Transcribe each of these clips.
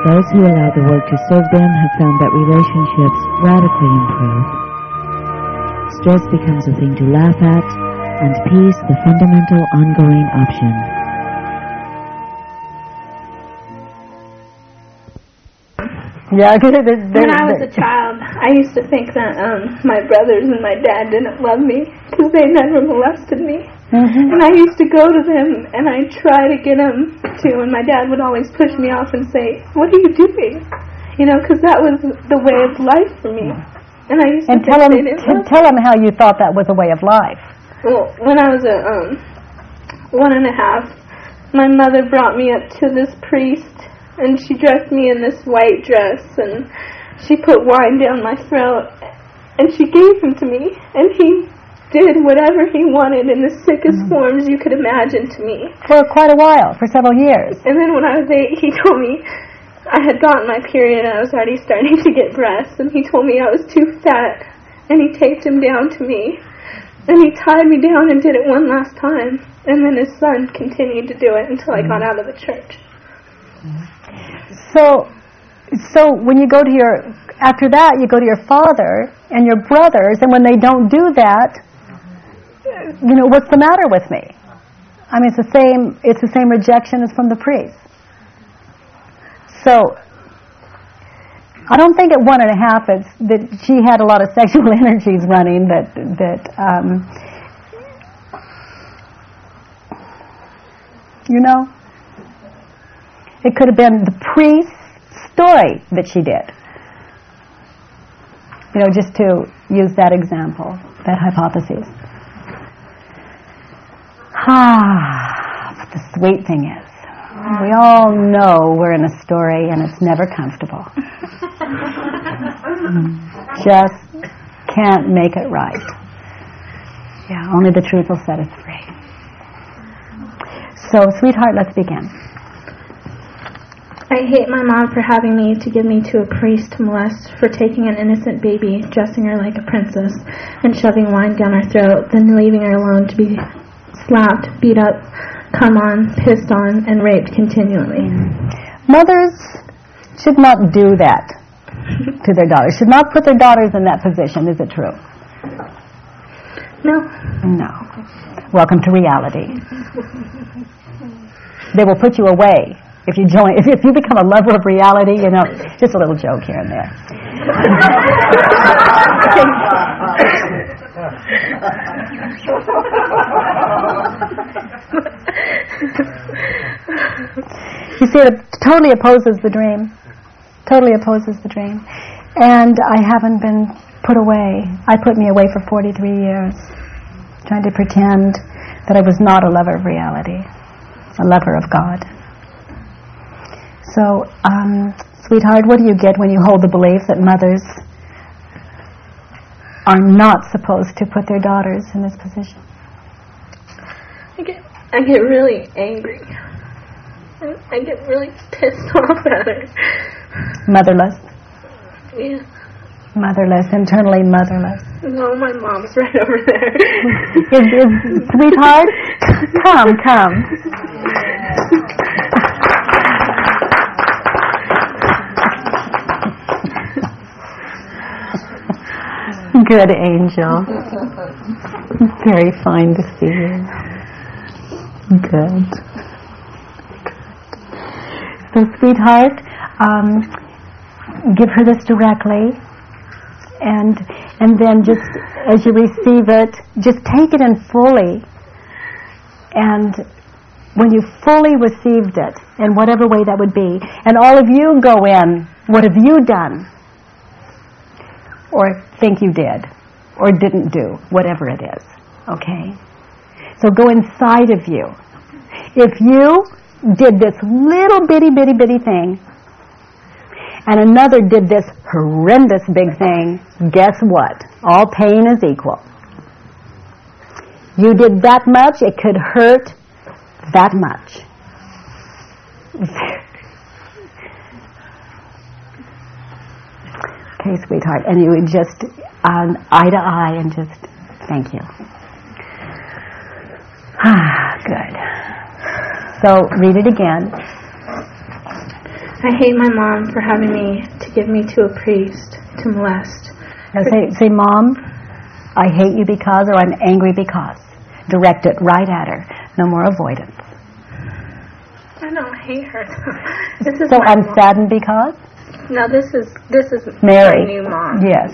Those who allow the work to serve them have found that relationships radically improve. Stress becomes a thing to laugh at, and peace the fundamental ongoing option. Yeah, when I was a child, I used to think that um, my brothers and my dad didn't love me because they never molested me. Mm-hmm. And I used to go to them and I try to get them to, and my dad would always push me off and say, "What are you doing?" You know, because that was the way of life for me. And I used and to tell them, tell him how you thought that was a way of life. Well, when I was a um, one and a half, my mother brought me up to this priest and she dressed me in this white dress and she put wine down my throat and she gave him to me and he did whatever he wanted in the sickest mm-hmm. forms you could imagine to me. For quite a while, for several years. And then when I was eight, he told me I had gotten my period and I was already starting to get breasts and he told me I was too fat and he taped him down to me and he tied me down and did it one last time and then his son continued to do it until I got mm-hmm. out of the church. Mm-hmm. So, so when you go to your, after that you go to your father and your brothers, and when they don't do that, you know, what's the matter with me? I mean, it's the same, it's the same rejection as from the priest. So, I don't think at one and a half it's that she had a lot of sexual energies running that, that, um, you know, it could have been the priest's story that she did. You know, just to use that example, that hypothesis. Ah, but the sweet thing is, we all know we're in a story and it's never comfortable. Just can't make it right. Yeah, only the truth will set us free. So, sweetheart, let's begin. I hate my mom for having me to give me to a priest to molest, for taking an innocent baby, dressing her like a princess, and shoving wine down her throat, then leaving her alone to be slapped, beat up, come on, pissed on, and raped continually. Mothers should not do that to their daughters, should not put their daughters in that position. Is it true? No. No. Welcome to reality. They will put you away if you join, if, if you become a lover of reality, you know, just a little joke here and there. you see, it totally opposes the dream. Totally opposes the dream. And I haven't been put away. I put me away for 43 years, trying to pretend that I was not a lover of reality, a lover of God. So, um, sweetheart, what do you get when you hold the belief that mothers are not supposed to put their daughters in this position? I get, I get really angry. I get really pissed off at her. Motherless? Yeah. Motherless, internally motherless. No, my mom's right over there. is, is, sweetheart, come, come. Good angel. Very fine to see you. Good. So, sweetheart, um, give her this directly, and and then just as you receive it, just take it in fully. And when you fully received it, in whatever way that would be, and all of you go in, what have you done? Or think you did or didn't do, whatever it is. Okay? So go inside of you. If you did this little bitty, bitty, bitty thing and another did this horrendous big thing, guess what? All pain is equal. You did that much, it could hurt that much. Okay, sweetheart. And you would just um, eye to eye and just thank you. Ah, good. So read it again. I hate my mom for having me to give me to a priest to molest. Now say, say, Mom, I hate you because, or I'm angry because. Direct it right at her. No more avoidance. I don't hate her. this is So I'm mom. saddened because? No, this is this is Mary. new mom. Yes.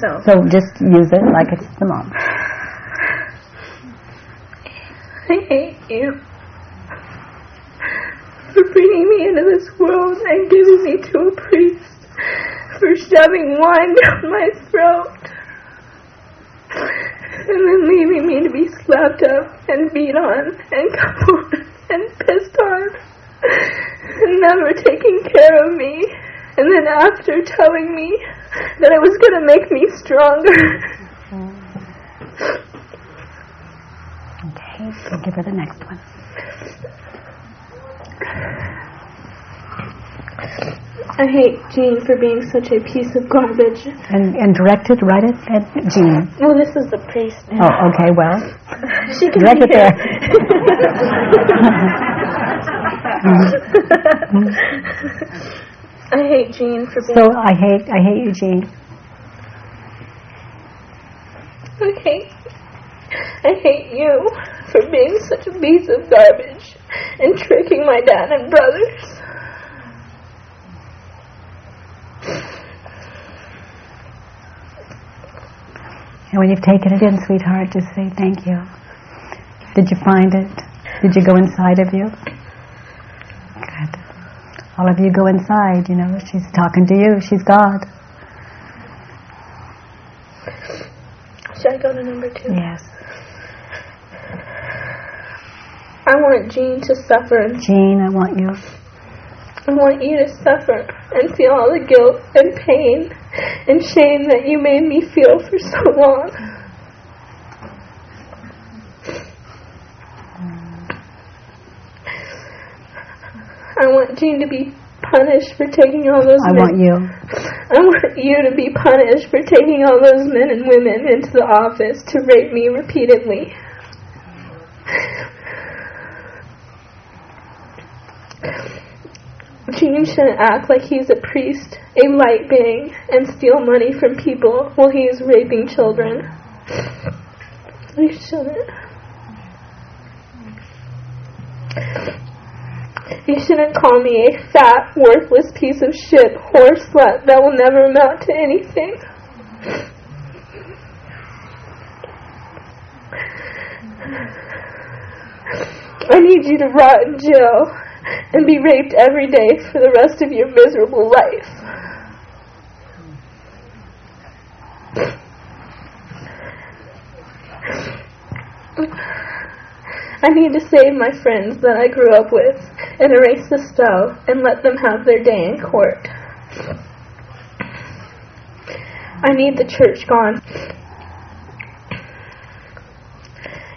So So just use it like it's the mom. I hate you for bringing me into this world and giving me to a priest, for shoving wine down my throat, and then leaving me to be slapped up and beat on and come and pissed on, never taking care of me, and then after telling me that it was going to make me stronger. Okay, so give her the next one. I hate Jean for being such a piece of garbage. And, and direct it right at, at Jean. Well, this is the priest now. Oh, okay, well, She can direct be it there. Mm-hmm. I hate Jean for being. So I hate, I hate you, Jean. Hate. I hate you for being such a piece of garbage and tricking my dad and brothers. And when you've taken it in, sweetheart, just say thank you. Did you find it? Did you go inside of you? All of you go inside, you know, she's talking to you, she's God. Should I go to number two? Yes. I want Jean to suffer. Jean, I want you. I want you to suffer and feel all the guilt and pain and shame that you made me feel for so long. I want Jean to be punished for taking all those I men. want you. I want you to be punished for taking all those men and women into the office to rape me repeatedly. Gene shouldn't act like he's a priest, a light being, and steal money from people while he is raping children. He shouldn't. He shouldn't call me a fat, worthless piece of shit, whore slut that will never amount to anything. I need you to rot in jail and be raped every day for the rest of your miserable life. I need to save my friends that I grew up with and erase the spell and let them have their day in court. I need the church gone.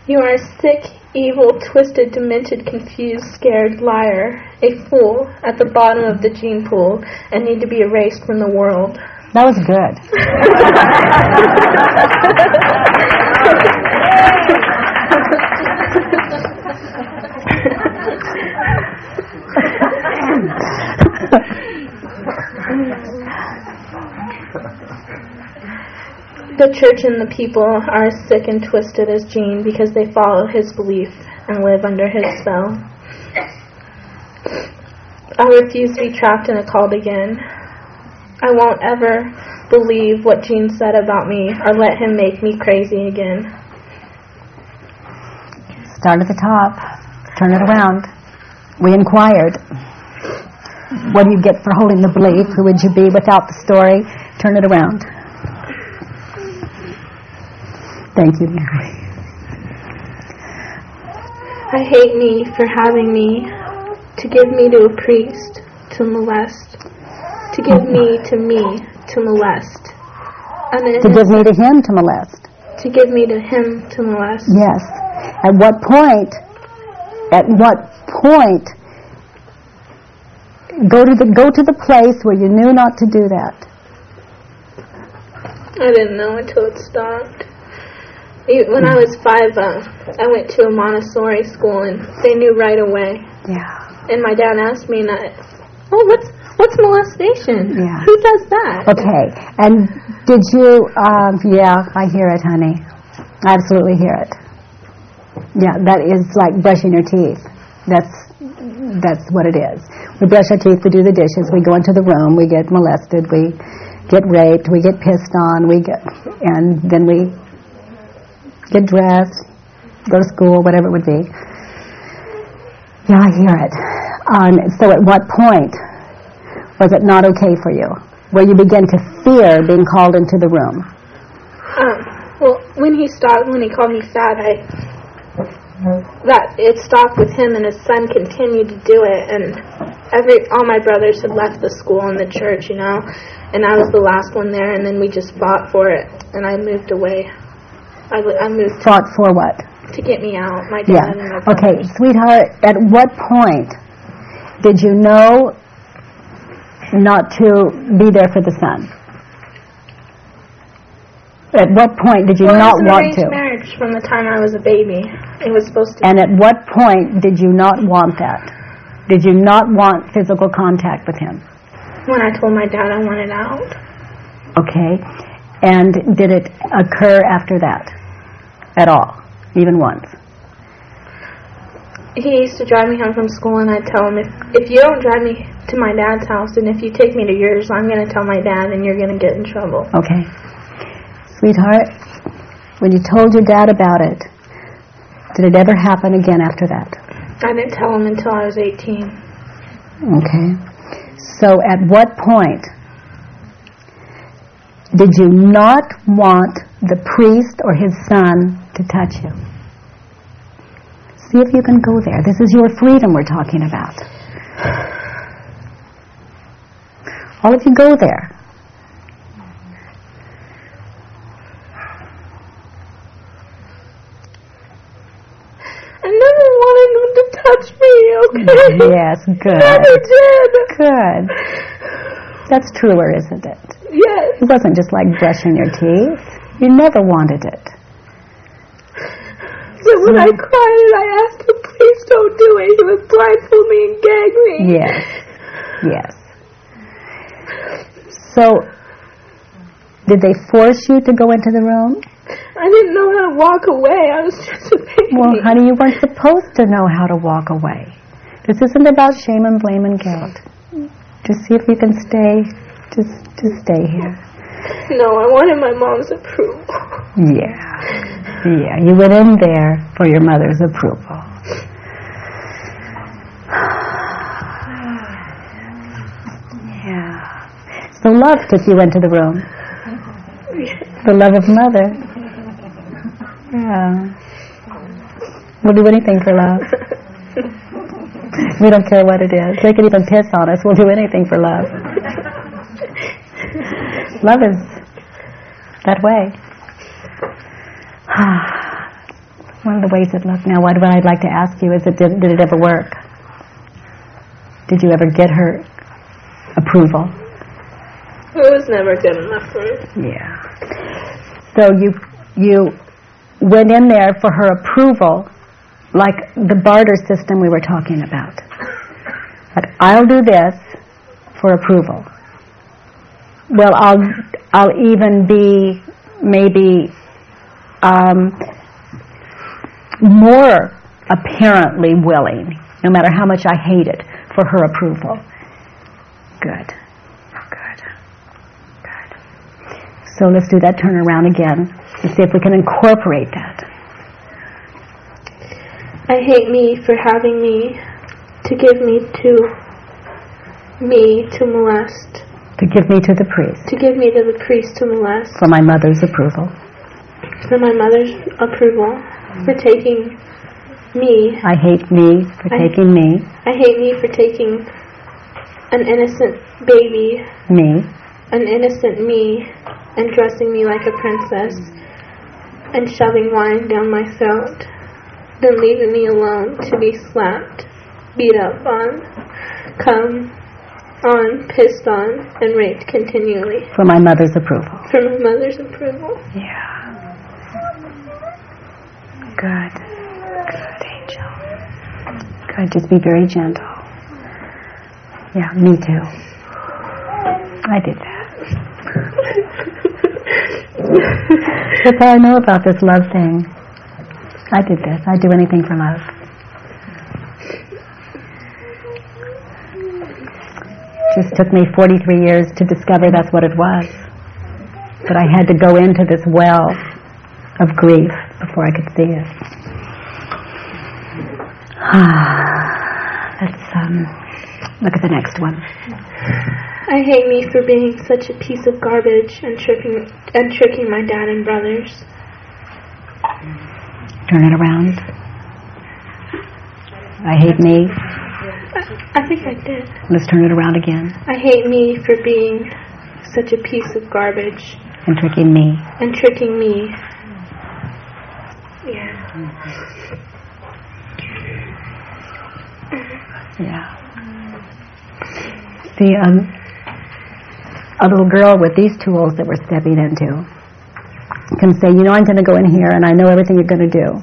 You are a sick, evil, twisted, demented, confused, scared liar, a fool at the bottom of the gene pool, and need to be erased from the world. That was good. The church and the people are as sick and twisted as Jean because they follow his belief and live under his spell. I refuse to be trapped in a cult again. I won't ever believe what Jean said about me or let him make me crazy again. Start at the top. Turn it around. We inquired. What do you get for holding the belief? Who would you be without the story? Turn it around. Thank you, Mary. I hate me for having me to give me to a priest to molest, to give me to me to molest, To give me to him to molest. to give me to him to molest. Yes. At what point, at what point, go to the, go to the place where you knew not to do that. I didn't know until it stopped. When I was five, uh, I went to a Montessori school, and they knew right away. Yeah. And my dad asked me, and I, "Oh, what's what's molestation? Yeah. Who does that?" Okay. And did you, um, yeah, I hear it, honey. I absolutely hear it. Yeah, that is like brushing your teeth. That's, that's what it is. We brush our teeth, we do the dishes, we go into the room, we get molested, we get raped, we get pissed on, we get, and then we get dressed, go to school, whatever it would be. Yeah, I hear it. Um, so at what point was it not okay for you? Where you begin to fear being called into the room? Um, well, when he stopped, when he called me fat, I that it stopped with him, and his son continued to do it, and every all my brothers had left the school and the church, you know, and I was the last one there, and then we just fought for it, and I moved away. I, li- I moved Fought for what? to get me out. My Yeah. dad and my Okay, sweetheart, at what point did you know not to be there for the son? At what point did you Well, not it was an want to? marriage from the time I was a baby. It was supposed to. And at what point did you not want that? Did you not want physical contact with him? when I told my dad I wanted out. Okay. And did it occur after that? At all? Even once? He used to drive me home from school, and I'd tell him if if you don't drive me to my dad's house, and if you take me to yours, I'm going to tell my dad, and you're going to get in trouble. Okay. Sweetheart, when you told your dad about it, did it ever happen again after that? I didn't tell him until I was 18. Okay. So at what point did you not want the priest or his son to touch you? See if you can go there. This is your freedom we're talking about. All of you go there. I never wanted him to touch me, okay? Yes, good. Never did. Good. That's truer, isn't it? Yes. It wasn't just like brushing your teeth. You never wanted it. So when I mm. cried and I asked him, please don't do it, he would blindfold me and gag me. Yes. Yes. So, did they force you to go into the room? I didn't know how to walk away. I was just a baby. Well, honey, you weren't supposed to know how to walk away. This isn't about shame and blame and guilt. Just see if you can stay. Just, just stay here. No, I wanted my mom's approval. Yeah. Yeah, you went in there for your mother's approval. Yeah. So love took you into the room. The love of mother. Yeah. We'll do anything for love. We don't care what it is. They can even piss on us. We'll do anything for love. Love is that way. One of the ways it looked. Now, what what I'd like to ask you is, it did, did it ever work? Did you ever get her approval? It was never good enough for me. Yeah. So you you went in there for her approval, like the barter system we were talking about. Like I'll do this for approval. Well, I'll I'll even be maybe um, more apparently willing, no matter how much I hate it, for her approval. Good. Good. Good. So let's do that turnaround again and see if we can incorporate that. I hate me for having me to give me to me to molest, To give me to the priest. To give me to the priest to molest, for my mother's approval. for my mother's approval, for taking me. I hate me for I- taking me. I hate me for taking an innocent baby, me, an innocent me, and dressing me like a princess, and shoving wine down my throat, then leaving me alone to be slapped, beat up on, come on, pissed on, and raped continually for my mother's approval. for my mother's approval. Yeah. Good. Good, Angel. Good. Just be very gentle. Yeah, me too. I did that. That's all I know about this love thing. I did this. I'd do anything for love. Just took me 43 years to discover that's what it was. But I had to go into this well of grief before I could see it. Ah, let's um, look at the next one. I hate me for being such a piece of garbage and tricking and tricking my dad and brothers. Turn it around. I hate me. I, I think I did. Let's turn it around again. I hate me for being such a piece of garbage And tricking me. and tricking me. Yeah. Yeah. See, um, a little girl with these tools that we're stepping into can say, you know, I'm going to go in here and I know everything you're going to do.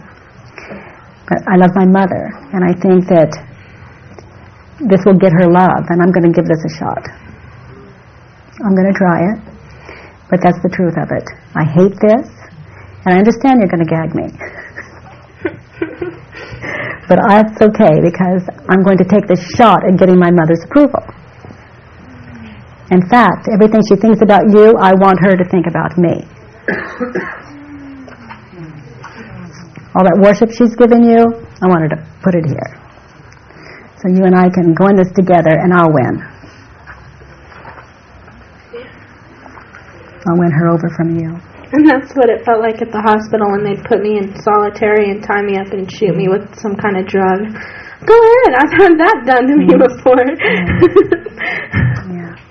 But I love my mother, and I think that this will get her love, and I'm going to give this a shot. I'm going to try it, but that's the truth of it. I hate this, and I understand you're going to gag me. but that's okay because I'm going to take this shot at getting my mother's approval. In fact, everything she thinks about you, I want her to think about me. All that worship she's given you, I want her to put it here. So you and I can go in this together and I'll win. I'll win her over from you. And that's what it felt like at the hospital when they'd put me in solitary and tie me up and shoot me with some kind of drug. Go ahead, I've had that done to me mm-hmm. before. Yeah.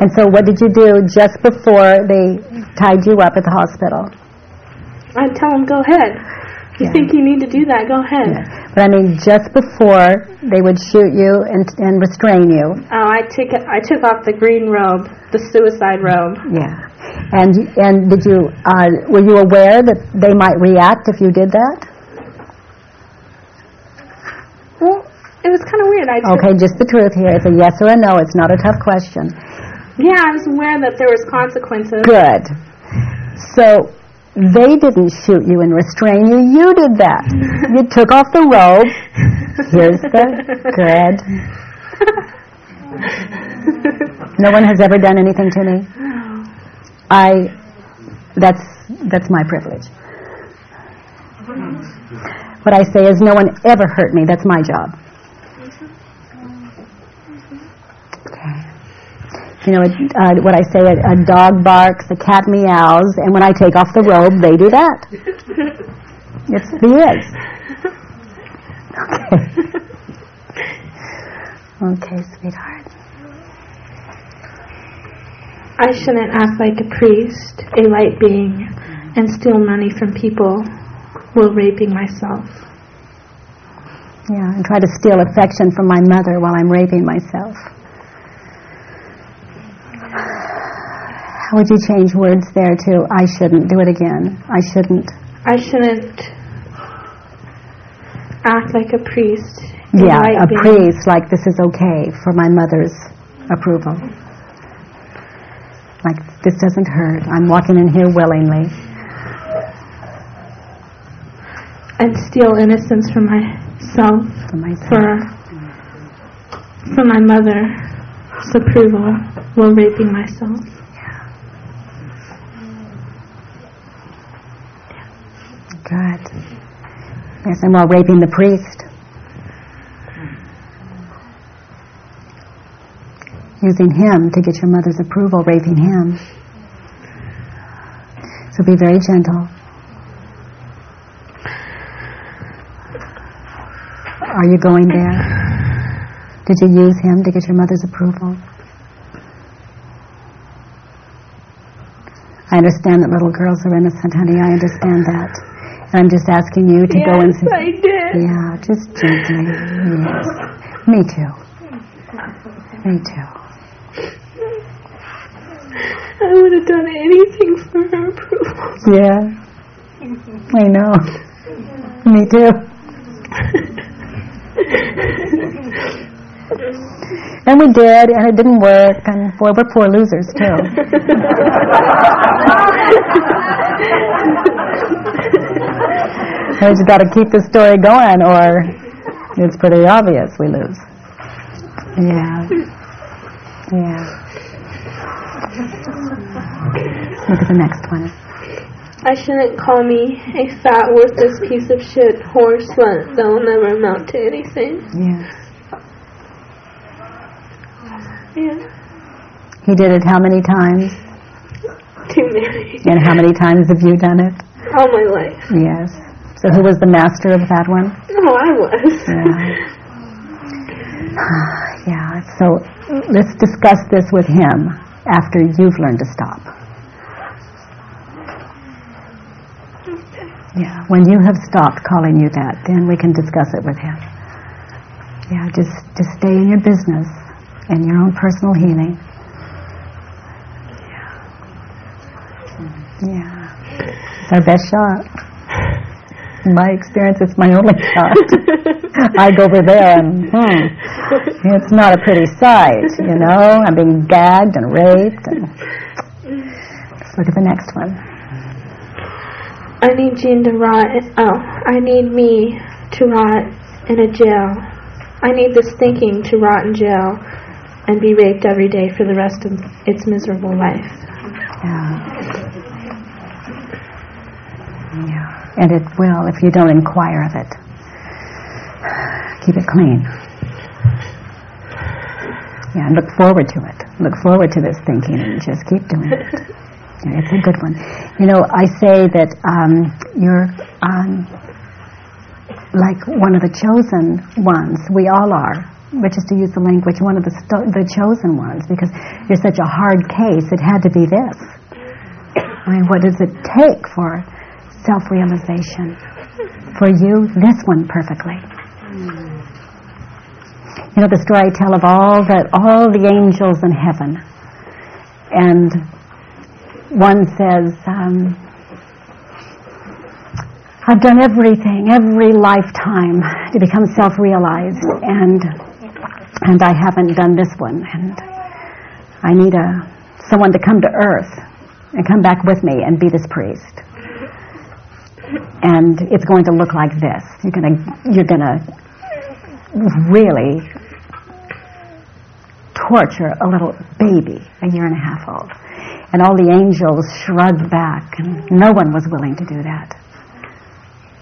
And so what did you do just before they tied you up at the hospital? I'd tell them, go ahead. You Yeah. think you need to do that, go ahead. But I mean, just before they would shoot you and, and restrain you. Oh, I took I took off the green robe, the suicide robe. Yeah. And and did you uh, were you aware that they might react if you did that? Well, it was kind of weird. I Okay, just the truth here. It's a yes or a no. It's not a tough question. Yeah, I was aware that there was consequences. Good. So they didn't shoot you and restrain you. You did that. You took off the robe. Here's the good. No one has ever done anything to me. I. That's that's my privilege. Mm-hmm. What I say is, no one ever hurt me. That's my job. You know, it- uh, what I say, a, a dog barks, a cat meows, and when I take off the robe, they do that. It's the is. Okay. Okay, sweetheart. I shouldn't act like a priest, a light being, and steal money from people while raping myself. Yeah, and try to steal affection from my mother while I'm raping myself. How would you change words there to I shouldn't do it again? I shouldn't. I shouldn't act like a priest. Yeah, a being. priest like this is okay for my mother's approval. Like this doesn't hurt. I'm walking in here willingly. and steal innocence from myself For myself. for for my mother's approval while raping myself. Good. Yes, and while raping the priest. Using him to get your mother's approval, raping him. So be very gentle. Are you going there? Did you use him to get your mother's approval? I understand that little girls are innocent, honey. I understand that. And I'm just asking you to yes, go and... I did. Yeah, just gently. Yes. Me too. Me too. I would have done anything for her approval. Yeah. I know. Me too. and we did, and it didn't work, and boy, we're poor losers too. we just got to keep the story going, or it's pretty obvious we lose. Yeah. Yeah. Look at the next one. I shouldn't call me a fat, worthless piece of shit horse slut that will never amount to anything. Yeah. Yeah. He did it how many times? Too many. And how many times have you done it? All my life. Yes. So who was the master of that one? No, I was. Yeah. yeah. So let's discuss this with him after you've learned to stop. Yeah. When you have stopped calling you that, then we can discuss it with him. Yeah. Just just stay in your business and your own personal healing. Yeah. Yeah. It's our best shot. My experience, it's my only shot. I go over there and, hmm, it's not a pretty sight, you know. I'm being gagged and raped. And let's look at the next one. I need Jean to rot. Oh, I need me to rot in a jail. I need this thinking to rot in jail and be raped every day for the rest of its miserable life. Yeah. Yeah. And it will if you don't inquire of it. Keep it clean. Yeah, and look forward to it. Look forward to this thinking and just keep doing it. Yeah, it's a good one. You know, I say that um, you're um, like one of the chosen ones. We all are. which is to use the language, one of the the chosen ones, because you're such a hard case. It had to be this. I mean, what does it take for self-realization? For you, this one perfectly. You know the story I tell of all the all the angels in heaven, and one says, um, "I've done everything, every lifetime to become self-realized, and and I haven't done this one, and I need a someone to come to earth and come back with me and be this priest." And it's going to look like this. You're going to you're going to really torture a little baby, a year and a half old. And all the angels shrugged back, and no one was willing to do that.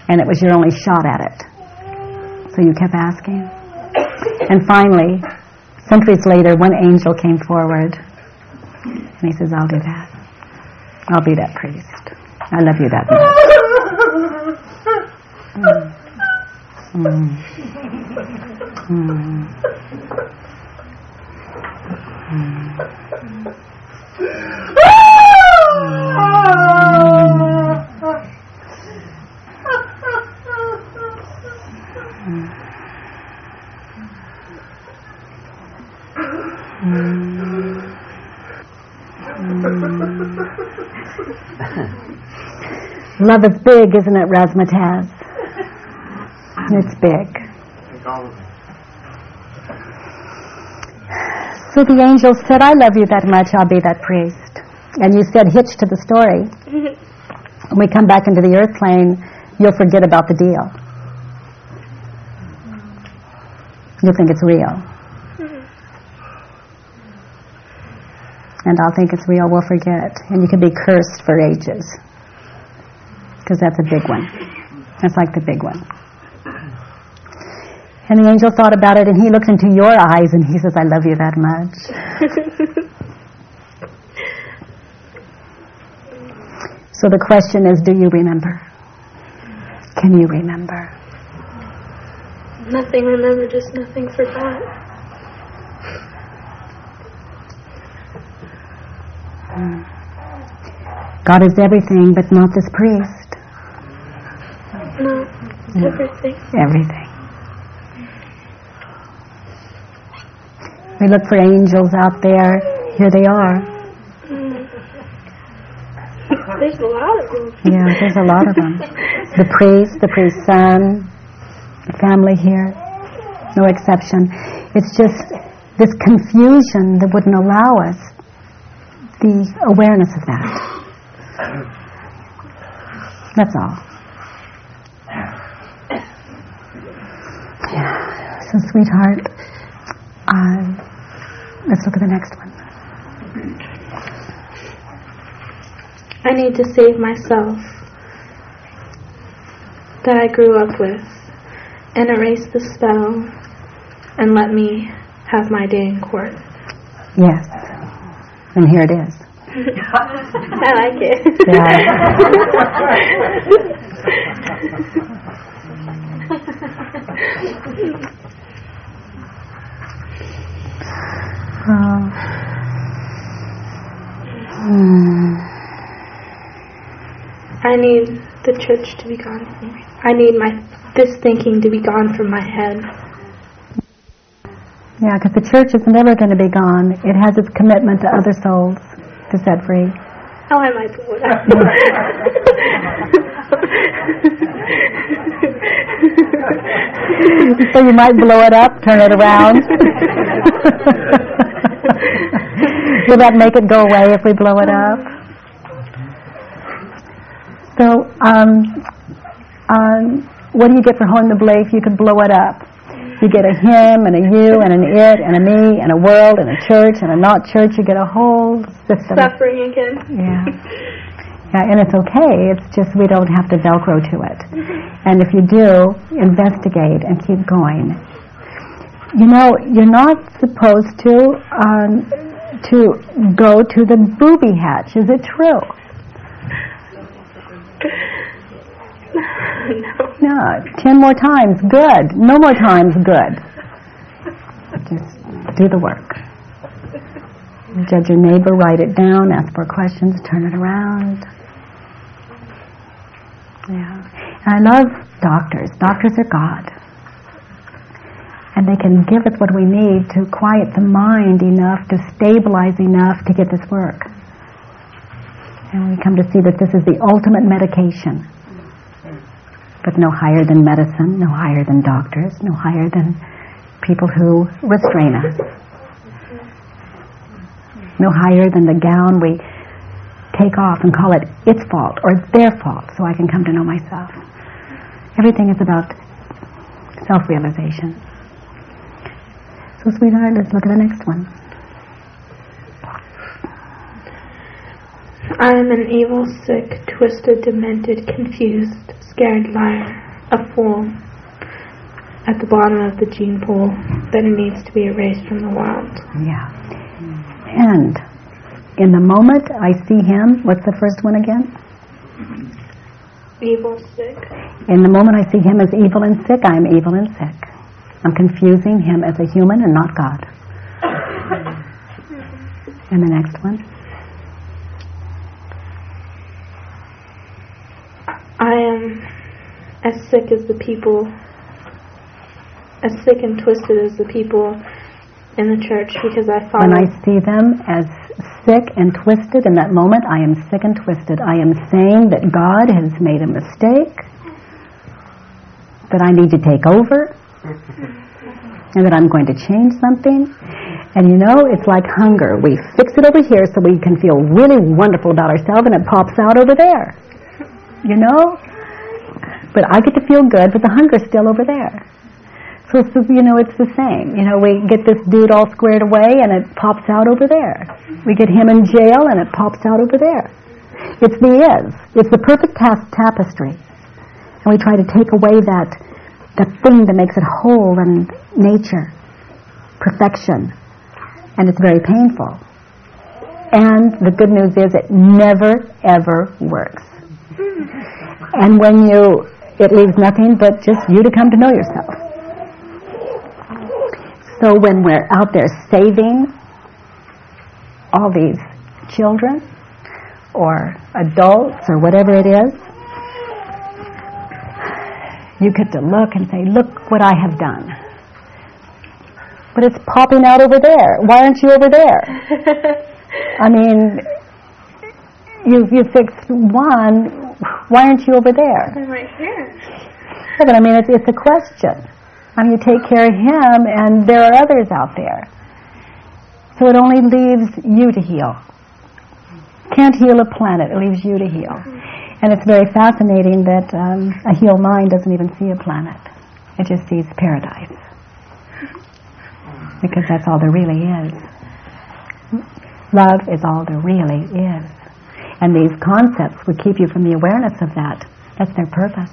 And it was your only shot at it. So you kept asking. And finally, centuries later, one angel came forward, and he says, I'll do that. I'll be that priest. I love you that much. Love is big, isn't it, Razzmatazz? It's big. So the angel said, I love you that much, I'll be that priest. And you said, hitch to the story. Mm-hmm. When we come back into the earth plane, you'll forget about the deal. You'll think it's real. Mm-hmm. And I'll think it's real, we'll forget. And you can be cursed for ages. Because that's a big one. That's like the big one. And the angel thought about it and he looked into your eyes and he says, I love you that much. so the question is, do you remember? Can you remember? Nothing remembered, just nothing forgotten. Hmm. God is everything, but not this priest. No, everything. Everything. We look for angels out there. Here they are. There's a lot of them. Yeah, there's a lot of them. The priest, the priest's son, the family here, no exception. It's just this confusion that wouldn't allow us the awareness of that. That's all. Yeah. So, sweetheart, uh, let's look at the next one. I need to save myself that I grew up with and erase the spell and let me have my day in court. Yes. And here it is. I like it. Hmm. I need the church to be gone. I need my this thinking to be gone from my head. Yeah, because the church is never going to be gone. It has its commitment to other souls to set free. Oh, I might blow it up. so you might blow it up, turn it around. Will that make it go away if we blow it up? So, um, um, what do you get for holding the belief you could blow it up? You get a him and a you and an it and a me and a world and a church and a not church. You get a whole system. Suffering again. Yeah. Yeah, and it's okay. It's just we don't have to Velcro to it. And if you do, investigate and keep going. You know, you're not supposed to um, to go to the booby hatch. Is it true? no. No. Ten more times, good. No more times, good. Just do the work. Judge your neighbor, write it down, ask for questions, turn it around. Yeah. And I love doctors. Doctors are God. And they can give us what we need to quiet the mind enough, to stabilize enough to get this work. And we come to see that this is the ultimate medication. But no higher than medicine, no higher than doctors, no higher than people who restrain us. No higher than the gown we take off and call it its fault or their fault so I can come to know myself. Everything is about self-realization. So sweetheart, let's look at the next one. I am an evil, sick, twisted, demented, confused, scared liar, a fool at the bottom of the gene pool that needs to be erased from the world. Yeah. And in the moment I see him, what's the first one again? Evil, sick. In the moment I see him as evil and sick, I am evil and sick. I'm confusing him as a human and not God. And the next one? I am as sick as the people, as sick and twisted as the people in the church because I follow. When I see them as sick and twisted in that moment, I am sick and twisted. I am saying that God has made a mistake, that I need to take over, and that I'm going to change something. And you know, it's like hunger. We fix it over here so we can feel really wonderful about ourselves, and it pops out over there. You know? But I get to feel good, but the hunger's still over there. So, it's, you know, it's the same. You know, we get this dude all squared away and it pops out over there. We get him in jail and it pops out over there. It's the is. It's the perfect ta- tapestry. And we try to take away that, that thing that makes it whole and nature, perfection. And it's very painful. And the good news is it never, ever works. And when you, it leaves nothing but just you to come to know yourself. So when we're out there saving all these children or adults or whatever it is, you get to look and say, look what I have done. But it's popping out over there. Why aren't you over there? I mean, you you fixed one. Why aren't you over there? I'm right here. Yeah, but I mean, it's, it's a question. I mean, you take care of him, and there are others out there. So it only leaves you to heal. Can't heal a planet, it leaves you to heal. And it's very fascinating that um, a healed mind doesn't even see a planet. It just sees paradise. Because that's all there really is. Love is all there really is. And these concepts would keep you from the awareness of that. That's their purpose.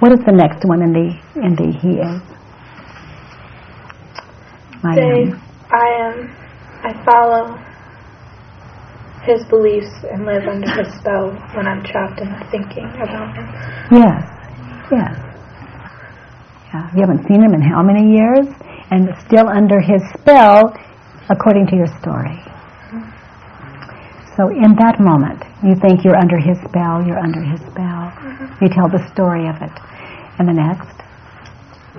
What is the next one in the in the he is? Am. I am. I follow his beliefs and live under his spell when I'm trapped in my thinking about him. Yes, yes. Yeah, you haven't seen him in how many years, and still under his spell, according to your story. So in that moment, you think you're under his spell, you're under his spell. Mm-hmm. You tell the story of it. And the next,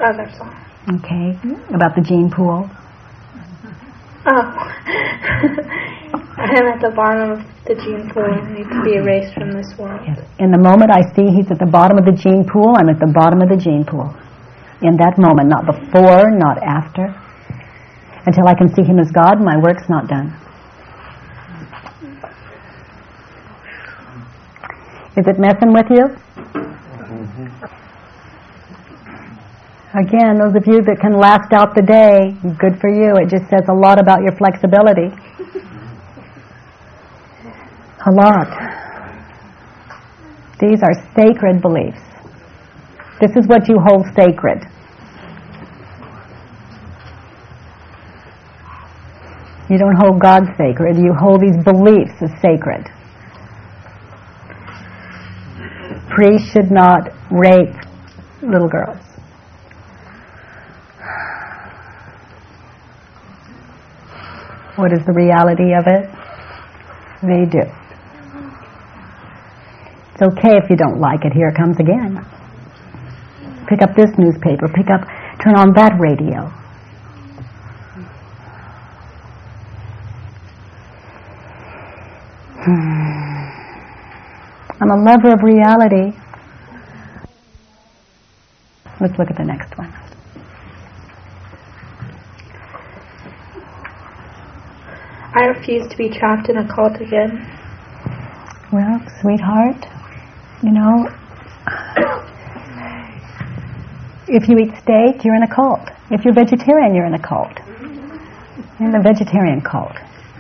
Other song. okay, about the gene pool. Oh. I am at the bottom of the gene pool and need to be erased from this world. Yes. In the moment I see he's at the bottom of the gene pool, I'm at the bottom of the gene pool. In that moment, not before, not after. Until I can see him as God, my work's not done. Is it messing with you? Again, those of you that can last out the day, good for you. It just says a lot about your flexibility. A lot. These are sacred beliefs. This is what you hold sacred. You don't hold God sacred, you hold these beliefs as sacred. Priests should not rape little girls. What is the reality of it? They do. It's okay if you don't like it. Here it comes again. Pick up this newspaper. Pick up, turn on that radio. Hmm. I'm a lover of reality. Let's look at the next one. I refuse to be trapped in a cult again. Well, sweetheart, you know, if you eat steak, you're in a cult. If you're vegetarian, you're in a cult. You're in the vegetarian cult.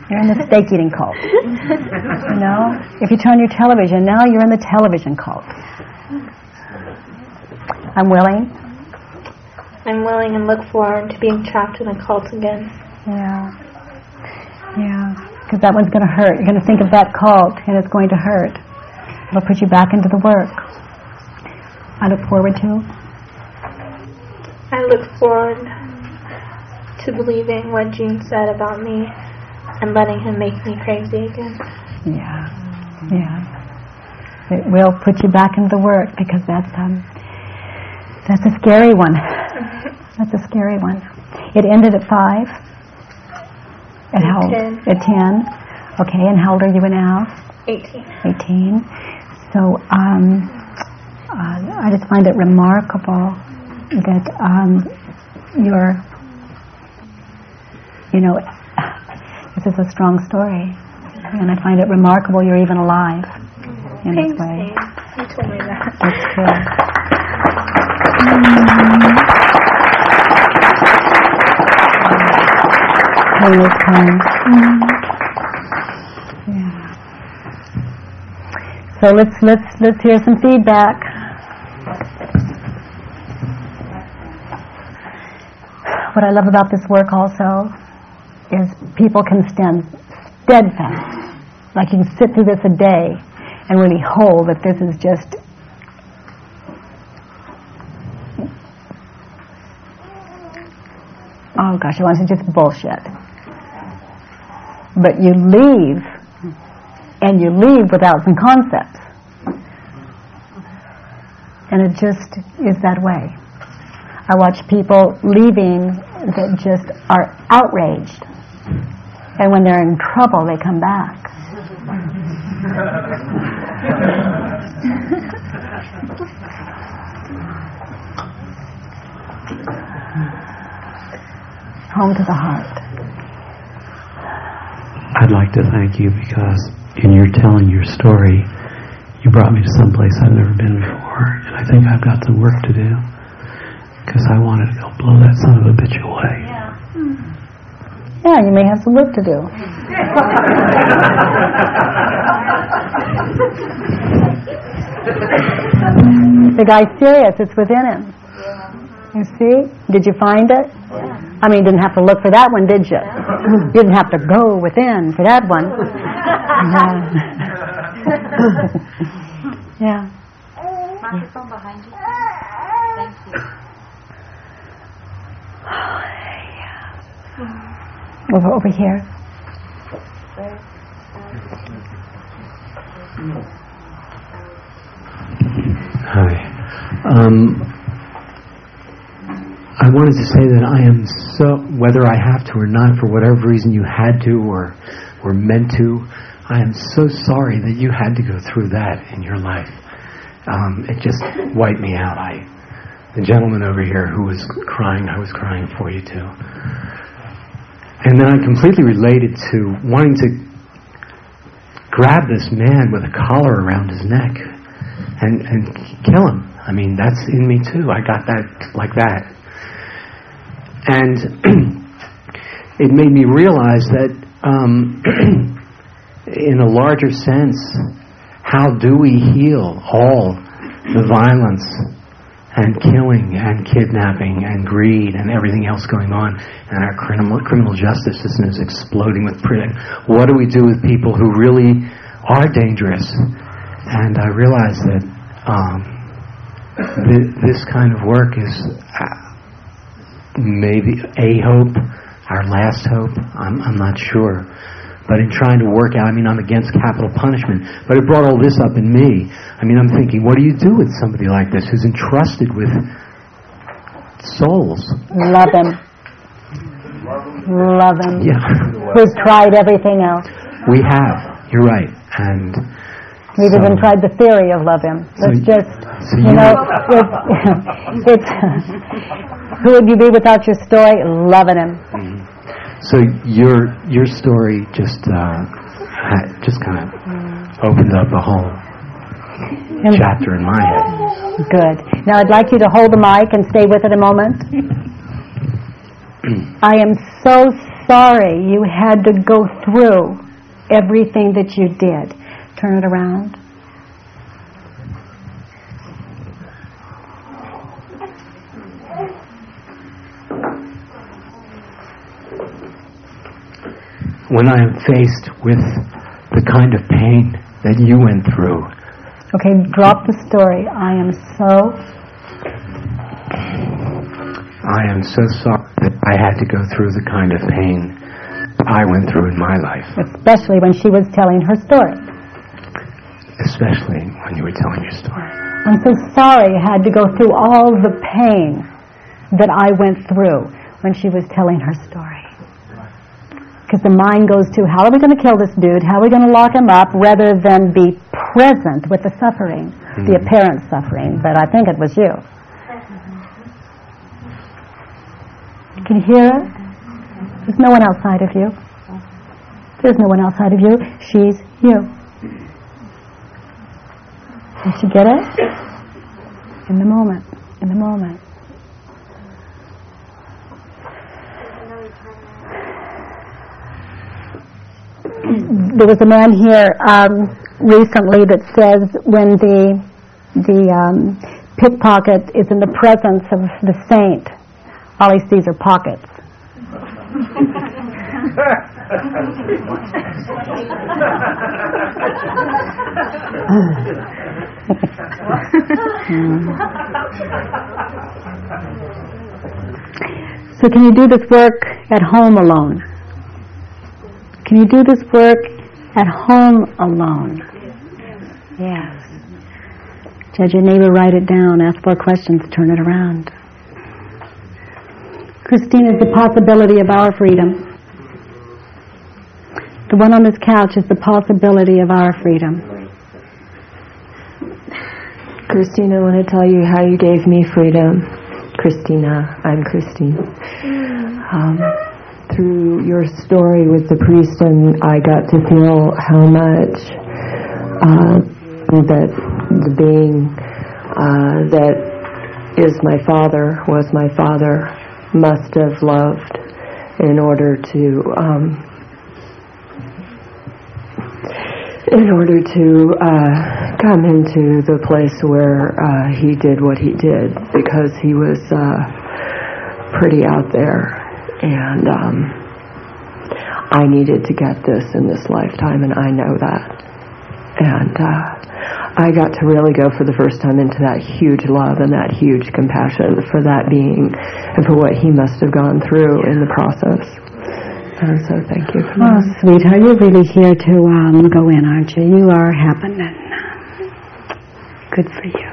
You're in the steak eating cult. You know? If you turn your television, now you're in the television cult. I'm willing. I'm willing and look forward to being trapped in a cult again. Yeah. Yeah. Because that one's going to hurt. You're going to think of that cult, and it's going to hurt. It'll put you back into the work. I look forward to. I look forward to believing what Gene said about me and letting him make me crazy again. Yeah. Yeah. It will put you back into the work because that's um that's a scary one. That's a scary one. It ended at five. At how? ten. At ten. Okay, and how old are you now? 18. 18. So um, uh, I just find it remarkable that um, you're, you know, this is a strong story, and I find it remarkable you're even alive in this way. You told me that. That's good. Pain is pain. So let's let's let's hear some feedback. What I love about this work also is people can stand steadfast, like you can sit through this a day and really hold that this is just oh gosh, I want to just bullshit. But you leave and you leave without some concepts. And it just is that way. I watch people leaving that just are outraged. And when they're in trouble, they come back. Home to the heart. I'd like to thank you because in your telling your story, you brought me to some place I've never been before, and I think I've got some work to do because I wanted to go blow that son of a bitch away. Yeah, you may have some work to do. the guy's serious. It's within him. You see? Did you find it? I mean, you didn't have to look for that one, did you? You didn't have to go within for that one. yeah. Microphone behind you. Thank you. Over, over here. Hi. Um, I wanted to say that I am so, whether I have to or not, for whatever reason you had to or were meant to, I am so sorry that you had to go through that in your life. Um, it just wiped me out. I, the gentleman over here who was crying, I was crying for you too. And then I completely related to wanting to grab this man with a collar around his neck and, and kill him. I mean, that's in me too. I got that like that. And it made me realize that, um, in a larger sense, how do we heal all the violence and killing and kidnapping and greed and everything else going on and our criminal, criminal justice system is exploding with prison. What do we do with people who really are dangerous? And I realize that um, th- this kind of work is uh, maybe a hope, our last hope. I'm, I'm not sure. But in trying to work out, I mean, I'm against capital punishment. But it brought all this up in me. I mean, I'm thinking, what do you do with somebody like this who's entrusted with souls? Love him. Love him. Yeah. We've tried everything else. We have. You're right. And We've so, even tried the theory of love him. Let's So- just, so you you- know, it's, it's who would you be without your story? Loving him. Mm. So your your story just uh, just kind of opened up a whole chapter in my head. good. Now I'd like you to hold the mic and stay with it a moment. I am so sorry you had to go through everything that you did. Turn it around. When I am faced with the kind of pain that you went through, Okay, drop the story. I am so I am so sorry that I had to go through the kind of pain I went through in my life, especially when she was telling her story. especially when you were telling your story. I'm so sorry I had to go through all the pain that I went through when she was telling her story. Because the mind goes to, how are we going to kill this dude? How are we going to lock him up? Rather than be present with the suffering, the Mhm. apparent suffering. But I think it was you. Can you hear it? There's no one outside of you. There's no one outside of you. She's you. Did you get it? In the moment. In the moment. There was a man here um, recently that says when the the um, pickpocket is in the presence of the saint, all he sees are pockets. So can you do this work at home alone? Can you do this work At home alone. Yes. Judge your neighbor, write it down, ask four questions, turn it around. Christine is the possibility of our freedom. The one on this couch is the possibility of our freedom. Christina, I want to tell you how you gave me freedom. Christina, I'm Christine. Um, through your story with the priest, and I got to feel how much uh, that the being uh, that is my father, was my father, must have loved in order to um, in order to uh, come into the place where uh, he did what he did because he was uh, pretty out there and um, I needed to get this in this lifetime and I know that and uh, I got to really go for the first time into that huge love and that huge compassion for that being and for what he must have gone through in the process and so thank you for Oh, that. sweetheart, you're really here to um, go in, aren't you? You are happening. Good for you.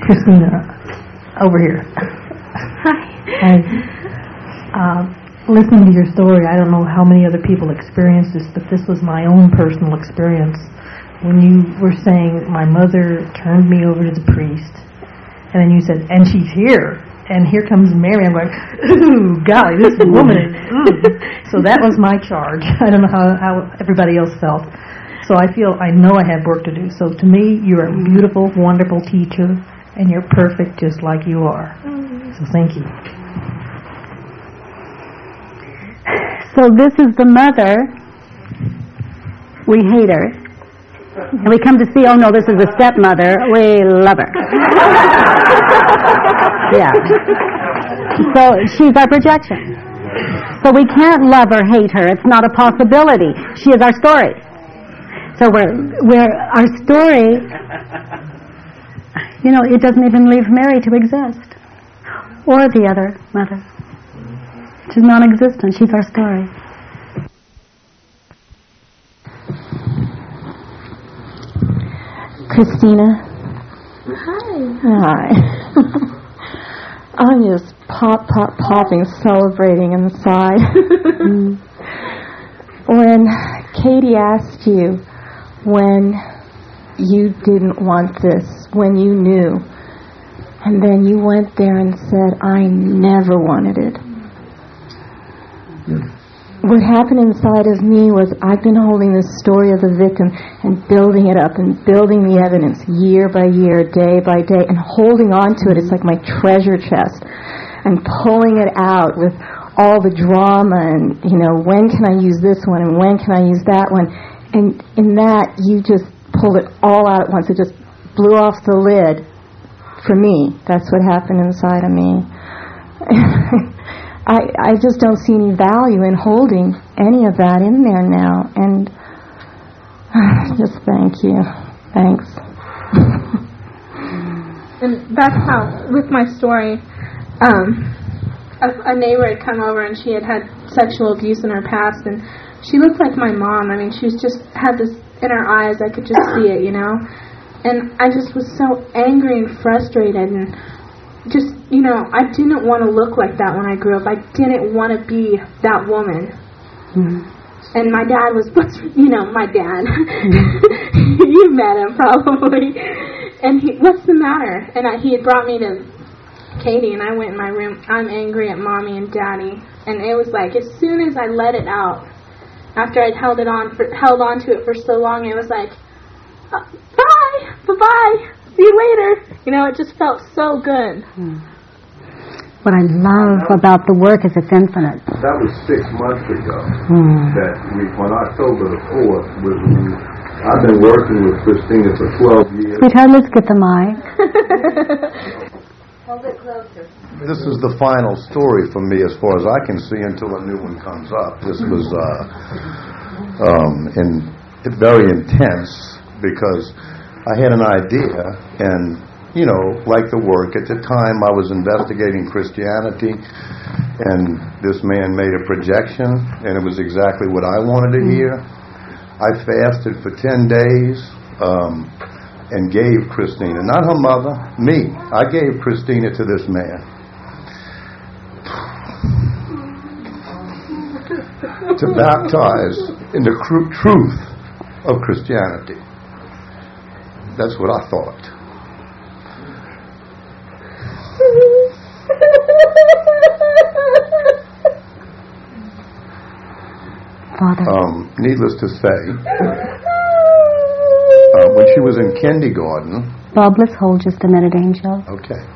Christina, over here. Hi. Um, listening to your story, I don't know how many other people experienced this, but this was my own personal experience. When you were saying, my mother turned me over to the priest, and then you said, and she's here. And here comes Mary. I'm like, ooh, golly, this woman. So that was my charge. I don't know how, how everybody else felt. So I feel, I know I have work to do. So to me, you're a beautiful, wonderful teacher, and you're perfect just like you are. So thank you. So this is the mother. We hate her. And we come to see, oh no, this is the stepmother. We love her. yeah. So she's our projection. So we can't love or hate her. It's not a possibility. She is our story. So we're, we're, our story, you know, it doesn't even leave Mary to exist. Or the other mother. She's non-existent. She's our story. Christina. Hi. Hi. I'm just pop, pop, popping, celebrating inside. when Katie asked you when you didn't want this, when you knew, and then you went there and said, I never wanted it. Hmm. What happened inside of me was I've been holding this story of the victim and building it up and building the evidence year by year, day by day, and holding on to it. It's like my treasure chest. And pulling it out with all the drama and, you know, when can I use this one and when can I use that one. And in that, you just pulled it all out at once. It just blew off the lid for me. That's what happened inside of me. I, I just don't see any value in holding any of that in there now. And just thank you. Thanks. And that's how, with my story, um, a, a neighbor had come over and she had had sexual abuse in her past, and she looked like my mom. I mean, she was just had this in her eyes. I could just see it, you know. And I just was so angry and frustrated, and just you know, I didn't want to look like that when I grew up. I didn't want to be that woman. And my dad was, you know, my dad. you met him probably. And he, what's the matter? And I, he had brought me to Katie, and I went in my room. I'm angry at mommy and daddy, and it was like as soon as I let it out, after I'd held it on for held on to it for so long, it was like, uh, bye, bye bye, see you later. You know, it just felt so good. What I love about the work is it's infinite. That was six months ago. Hmm. That week on October the fourth was when I've been working with Christina for twelve years. Sweetheart, let's get the mic. Hold it closer. This is the final story for me as far as I can see until a new one comes up. This was uh, um, in, very intense because I had an idea and you know, like the work. At the time, I was investigating Christianity, and this man made a projection, and it was exactly what I wanted to hear. I fasted for 10 days um, and gave Christina, not her mother, me. I gave Christina to this man. to baptize in the cru- truth of Christianity. That's what I thought. Father. Um, needless to say, uh, when she was in kindergarten, Bob, let's hold just a minute, Angel. okay.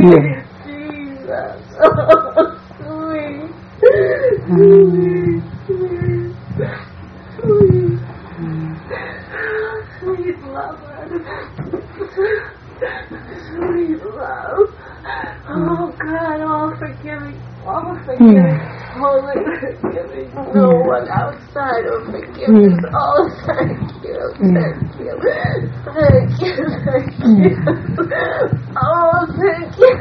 Yeah. Hmm. Oh God, oh forgive me, oh forgive Hmm. me, holy forgive me. No one outside will forgive me. Oh, thank you, thank you, thank you, thank you. Oh, thank you,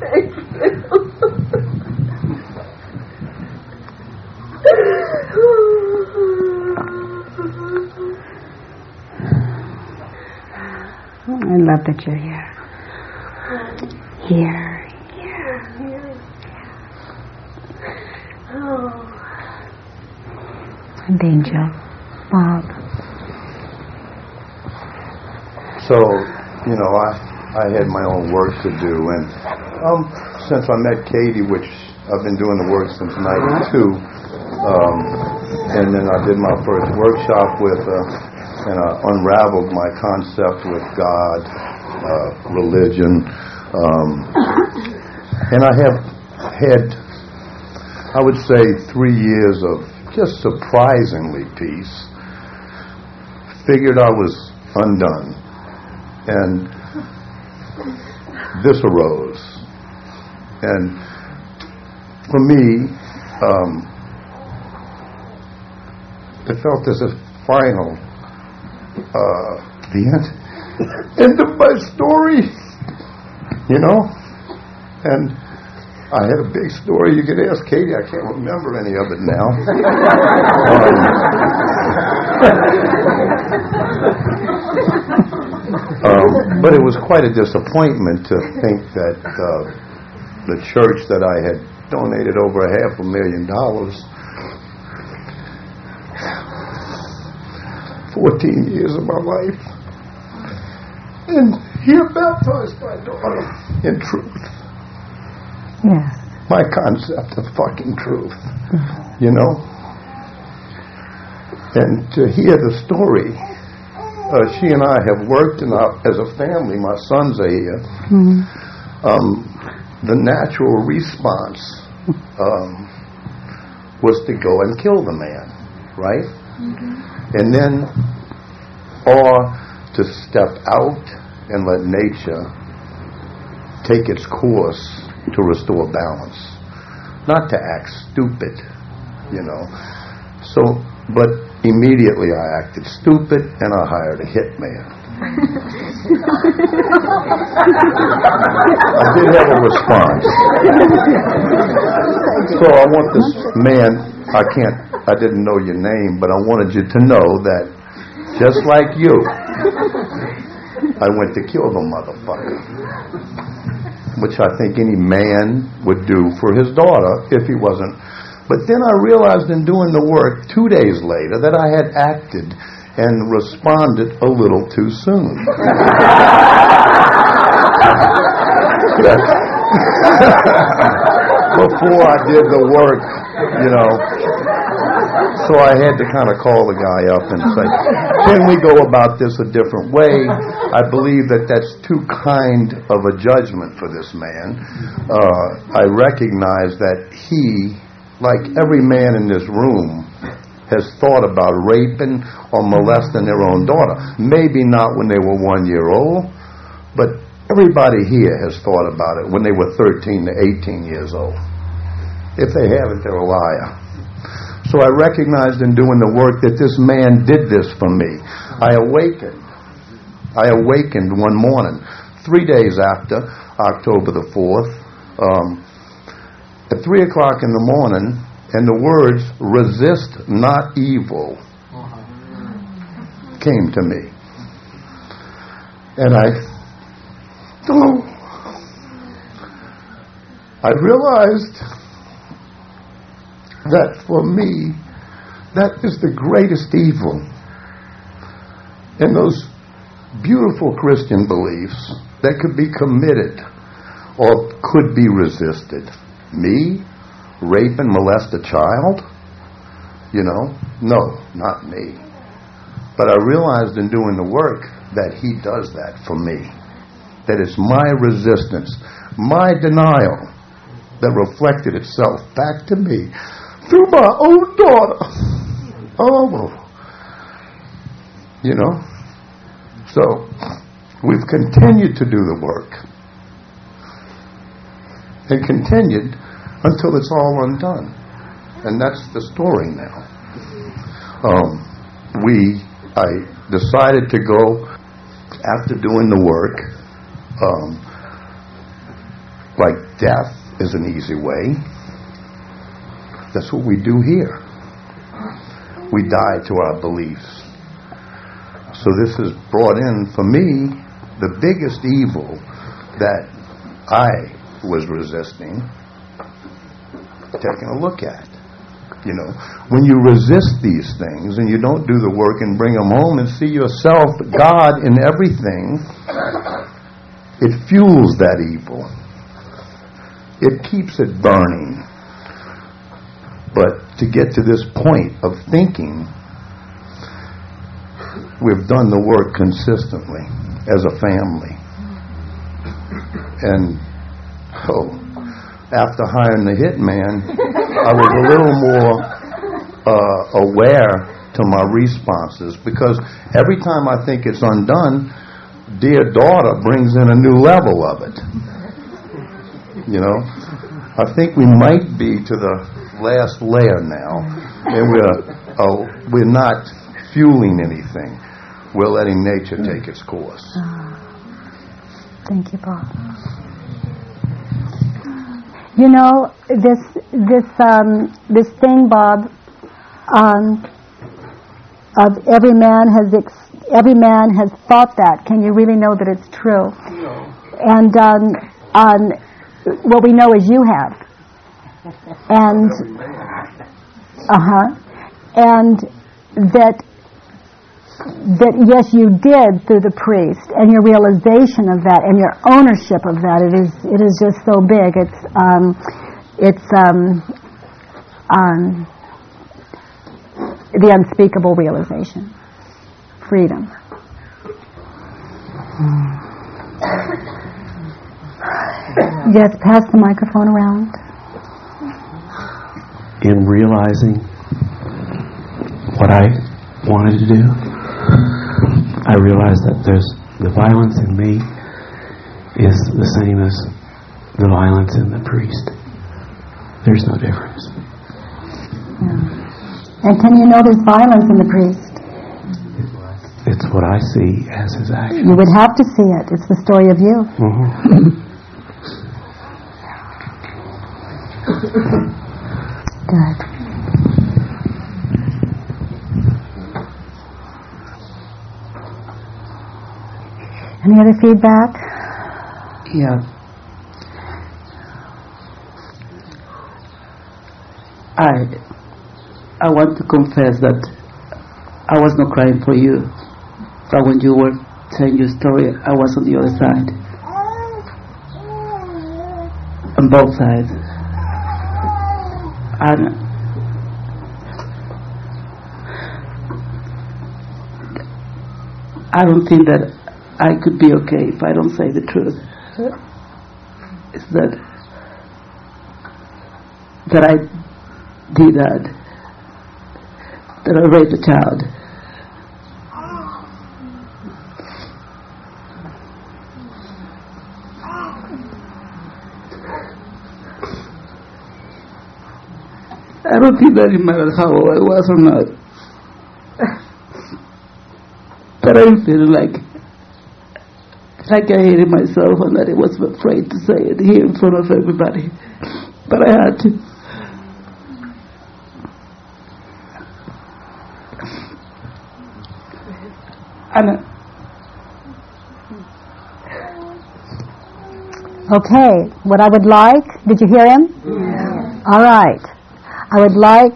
thank you. I love that you're here. Here, here. Oh. And Angel. Bob. So, you know, I I had my own work to do, and um, since I met Katie, which I've been doing the work since '92, um, and then I did my first workshop with her, and I unraveled my concept with God, uh, religion, um, and I have had, I would say, three years of just surprisingly peace. Figured I was undone, and this arose. And for me, um, it felt as if final, uh, the end, end of my story, you know? And I had a big story. You could ask Katie. I can't remember any of it now. um, but it was quite a disappointment to think that uh, the church that I had donated over a half a million dollars, 14 years of my life, and here baptized my daughter in truth Yes. my concept of fucking truth, you know? And to hear the story, uh, she and I have worked in our, as a family, my sons are here. Hmm. Um, the natural response um, was to go and kill the man, right? And then, or to step out and let nature take its course to restore balance, not to act stupid, you know. So, but immediately I acted stupid and I hired a hitman. I did have a response. So I want this man, I can't, I didn't know your name, but I wanted you to know that just like you, I went to kill the motherfucker which I think any man would do for his daughter if he wasn't. But then I realized in doing the work two days later that I had acted and responded a little too soon. Before I did the work, you know. So I had to kind of call the guy up and say, can we go about this a different way? I believe that that's too kind of a judgment for this man. Uh, I recognize that he, like every man in this room, has thought about raping or molesting their own daughter. Maybe not when they were one year old, but everybody here has thought about it when they were 13 to 18 years old. If they haven't, they're a liar. So I recognized in doing the work that this man did this for me. I awakened. I awakened one morning, three days after October the 4th, um, at 3 o'clock in the morning, and the words, resist not evil, came to me. And I, oh, I realized that for me, that is the greatest evil. And those beautiful Christian beliefs that could be committed or could be resisted. Me, rape and molest a child? You know? No, not me. But I realized in doing the work that he does that for me. That it's my resistance, my denial that reflected itself back to me through my own daughter. Oh, you know? So, we've continued to do the work. And continued until it's all undone. And that's the story now. Um, we, I decided to go after doing the work. Um, like death is an easy way. That's what we do here. We die to our beliefs. So this has brought in, for me, the biggest evil that I was resisting taking a look at. You know, when you resist these things and you don't do the work and bring them home and see yourself, God, in everything, it fuels that evil. It keeps it burning. But to get to this point of thinking, we've done the work consistently as a family. And, oh, after hiring the hitman, I was a little more uh, aware to my responses because every time I think it's undone, dear daughter brings in a new level of it. You know, I think we might be to the last layer now, and we're uh, we're not fueling anything. We're letting nature take its course. Thank you, Bob. You know this this um, this thing, Bob. Um, of every man has ex- every man has thought that. Can you really know that it's true? No. And um, um, what we know is you have. And uh huh. And that that yes, you did through the priest, and your realization of that, and your ownership of that. It is it is just so big. It's um, it's um, um, the unspeakable realization, freedom. Yes, pass the microphone around. in realizing what I wanted to do, I realize that there's the violence in me is the same as the violence in the priest. There's no difference. And can you know there's violence in the priest? It's what I see as his action. You would have to see it. It's the story of you. Mhm. Good. Any other feedback? Yeah. I I want to confess that I was not crying for you, but when you were telling your story, I was on the other side, on both sides, and I don't think that I could be okay if I don't say the truth. It's that that I did that, that I raped a child. I don't think that it mattered how old I was or not. But I feel like I hated myself and that I was afraid to say it here in front of everybody. But I had to. Anna. Okay, what I would like, did you hear him? All right. I would like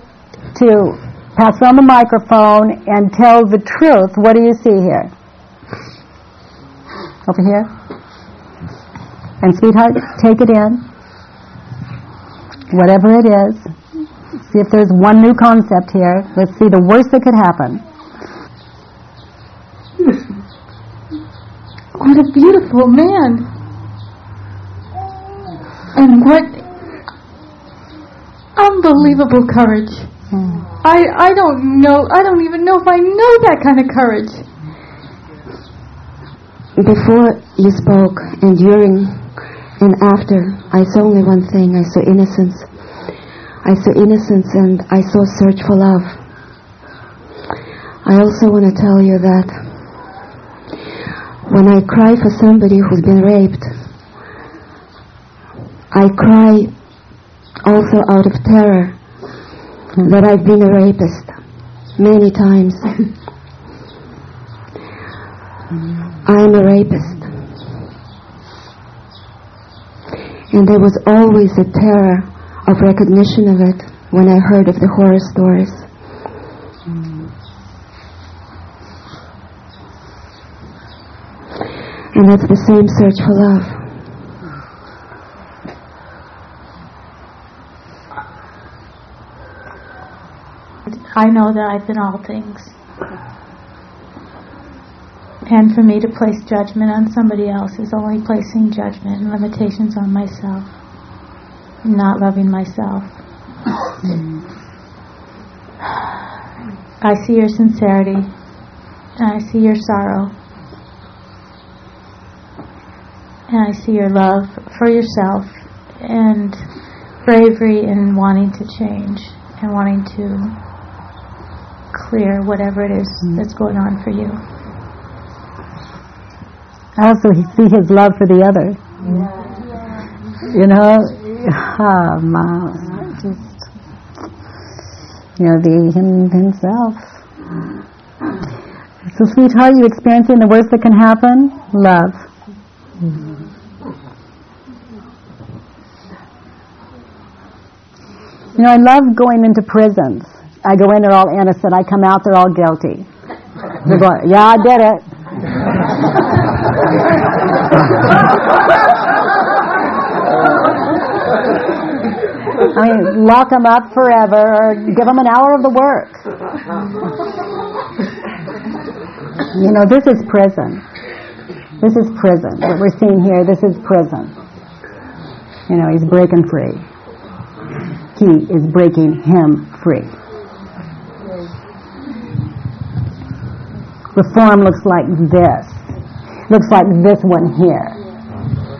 to pass on the microphone and tell the truth. What do you see here? Over here? And sweetheart, take it in. Whatever it is. See if there's one new concept here. Let's see the worst that could happen. What a beautiful man. And what unbelievable courage. Hmm. I I don't know I don't even know if I know that kind of courage. Before you spoke and during and after, I saw only one thing. I saw innocence. I saw innocence and I saw search for love. I also want to tell you that when I cry for somebody who's been raped, I cry also out of terror that I've been a rapist many times. I'm a rapist. And there was always a terror of recognition of it when I heard of the horror stories. And that's the same search for love. I know that I've been all things. And for me to place judgment on somebody else is only placing judgment and limitations on myself, not loving myself. I see your sincerity, and I see your sorrow, and I see your love for yourself, and bravery in wanting to change and wanting to clear whatever it is mm. that's going on for you. I also see his love for the other. You know, ah, ma, just you know, the him himself. So, sweetheart, you experiencing the worst that can happen? Love. You know, I love going into prisons. I go in, they're all innocent. I come out, they're all guilty. They're going, yeah, I did it. I mean, lock them up forever or give them an hour of the work. You know, this is prison. This is prison. What we're seeing here, this is prison. You know, he's breaking free. He is breaking him free. Reform looks like this. Looks like this one here.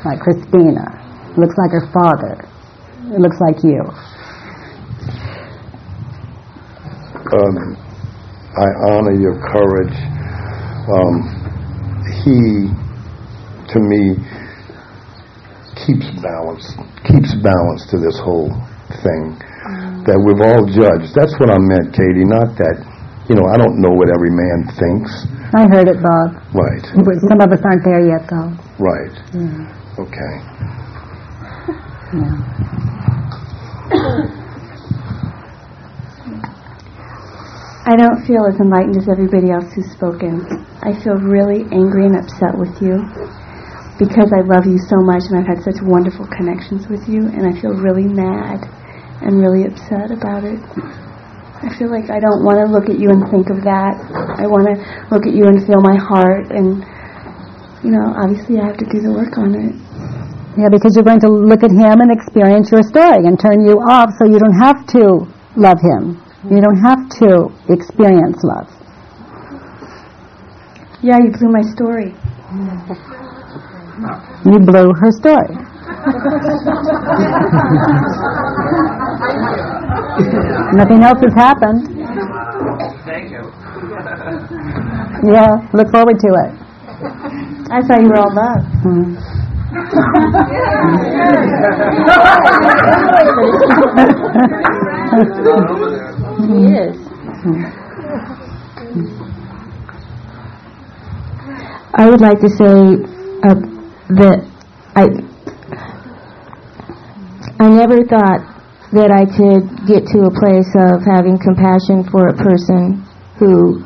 Like Christina. Looks like her father. It looks like you. Um, I honor your courage. Um, he, to me, keeps balance, keeps balance to this whole thing. That we've all judged. That's what I meant, Katie. Not that, you know, I don't know what every man thinks. I heard it, Bob. Right, But some of us aren't there yet, though. right. Yeah. Okay. I don't feel as enlightened as everybody else who's spoken. I feel really angry and upset with you because I love you so much and I've had such wonderful connections with you and I feel really mad and really upset about it. I feel like I don't want to look at you and think of that. I want to look at you and feel my heart and you know, obviously I have to do the work on it. Yeah, because you're going to look at him and experience your story and turn you off so you don't have to love him. You don't have to experience love. Yeah, you blew my story. You blew her story. Nothing else has happened. Thank you. Yeah, look forward to it. I thought you were all love. Hmm. He is. I would like to say uh, that I I never thought that I could get to a place of having compassion for a person who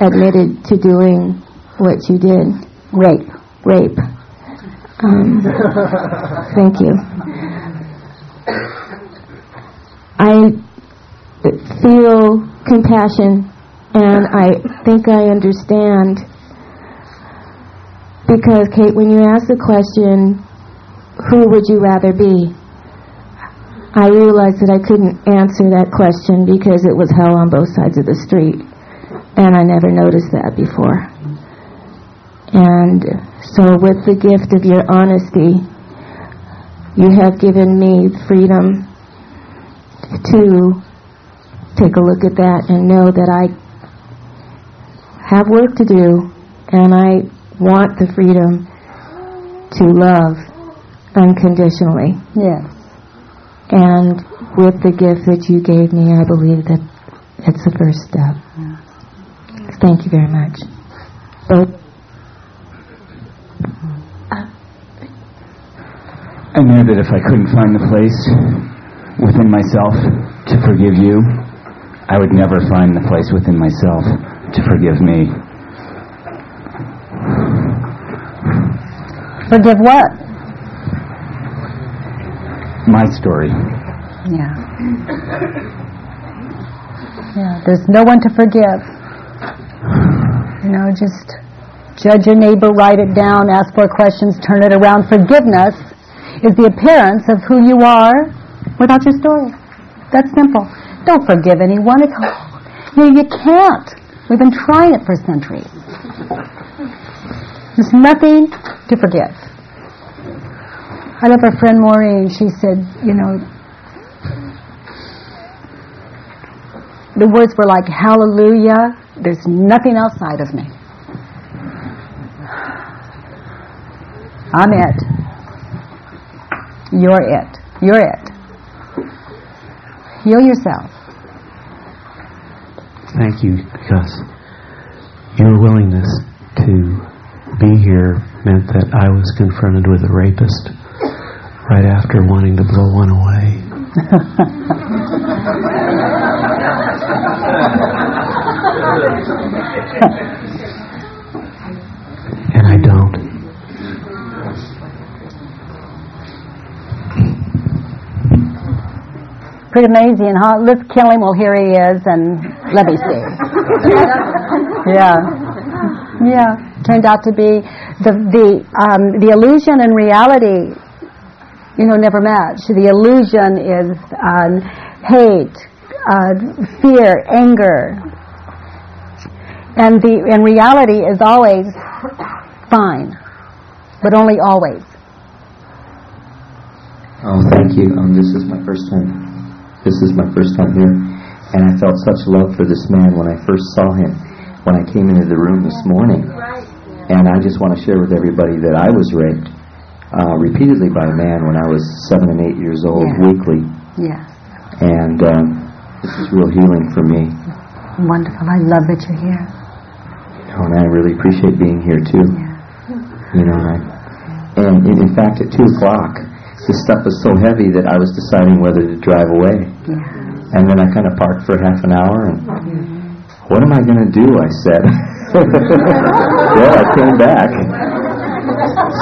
admitted to doing what you did. Rape. Rape. Um, thank you. I feel compassion and I think I understand because Kate, when you asked the question, who would you rather be? I realized that I couldn't answer that question because it was hell on both sides of the street. And I never noticed that before. And so with the gift of your honesty, you have given me freedom to take a look at that and know that I have work to do and I want the freedom to love unconditionally. Yes. And with the gift that you gave me, I believe that it's the first step. Thank you very much. Both. I knew that if I couldn't find the place within myself to forgive you, I would never find the place within myself to forgive me. Forgive what? My story. Yeah. Yeah, there's no one to forgive. You know, just judge your neighbor, write it down, ask for questions, turn it around. Forgiveness is the appearance of who you are without your story. That's simple. Don't forgive anyone. It's, you, know, you can't. We've been trying it for centuries. There's nothing to forgive. I love our friend Maureen. She said, you know, the words were like, hallelujah, there's nothing outside of me. I'm it. You're it. You're it. Heal yourself. Thank you because your willingness to be here meant that I was confronted with a rapist right after wanting to blow one away. Pretty amazing, huh? Let's kill him. Well, here he is, and let me see. yeah, yeah. Turned out to be the the um, the illusion and reality. You know, never match. The illusion is um, hate, uh, fear, anger, and the and reality is always fine, but only always. Oh, thank you. Um, this is my first time. This is my first time here, and I felt such love for this man when I first saw him. When I came into the room this morning, and I just want to share with everybody that I was raped uh, repeatedly by a man when I was seven and eight years old, Yeah. weekly, Yeah, and um, this is real healing for me. wonderful. I love that you're here. You know, and I really appreciate being here too. You know, and, I, and in, in fact, at two o'clock, this stuff was so heavy that I was deciding whether to drive away. And then I kind of parked for half an hour, and what am I going to do? I said. well, I came back.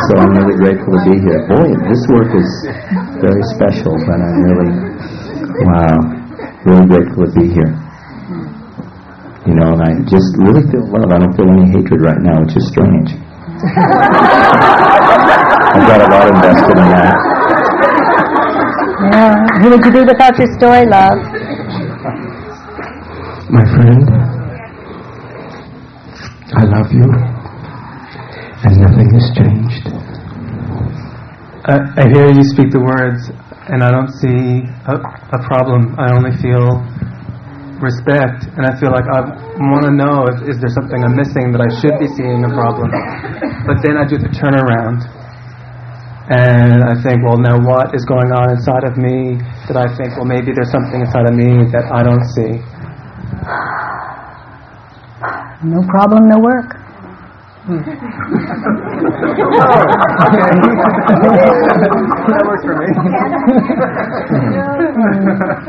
So I'm really grateful to be here. Boy, this work is very special, but I'm really, wow, really grateful to be here. You know, and I just really feel love. I don't feel any hatred right now, which is strange. I've got a lot invested in that. Yeah. Who would you be without your story, love? My friend, I love you, and nothing has changed. I, I hear you speak the words, and I don't see a, a problem. I only feel respect, and I feel like I want to know if is there something I'm missing that I should be seeing a problem. But then I do the turnaround, and I think, well, now what is going on inside of me that I think, well, maybe there's something inside of me that I don't see. No problem, no work. that works for me.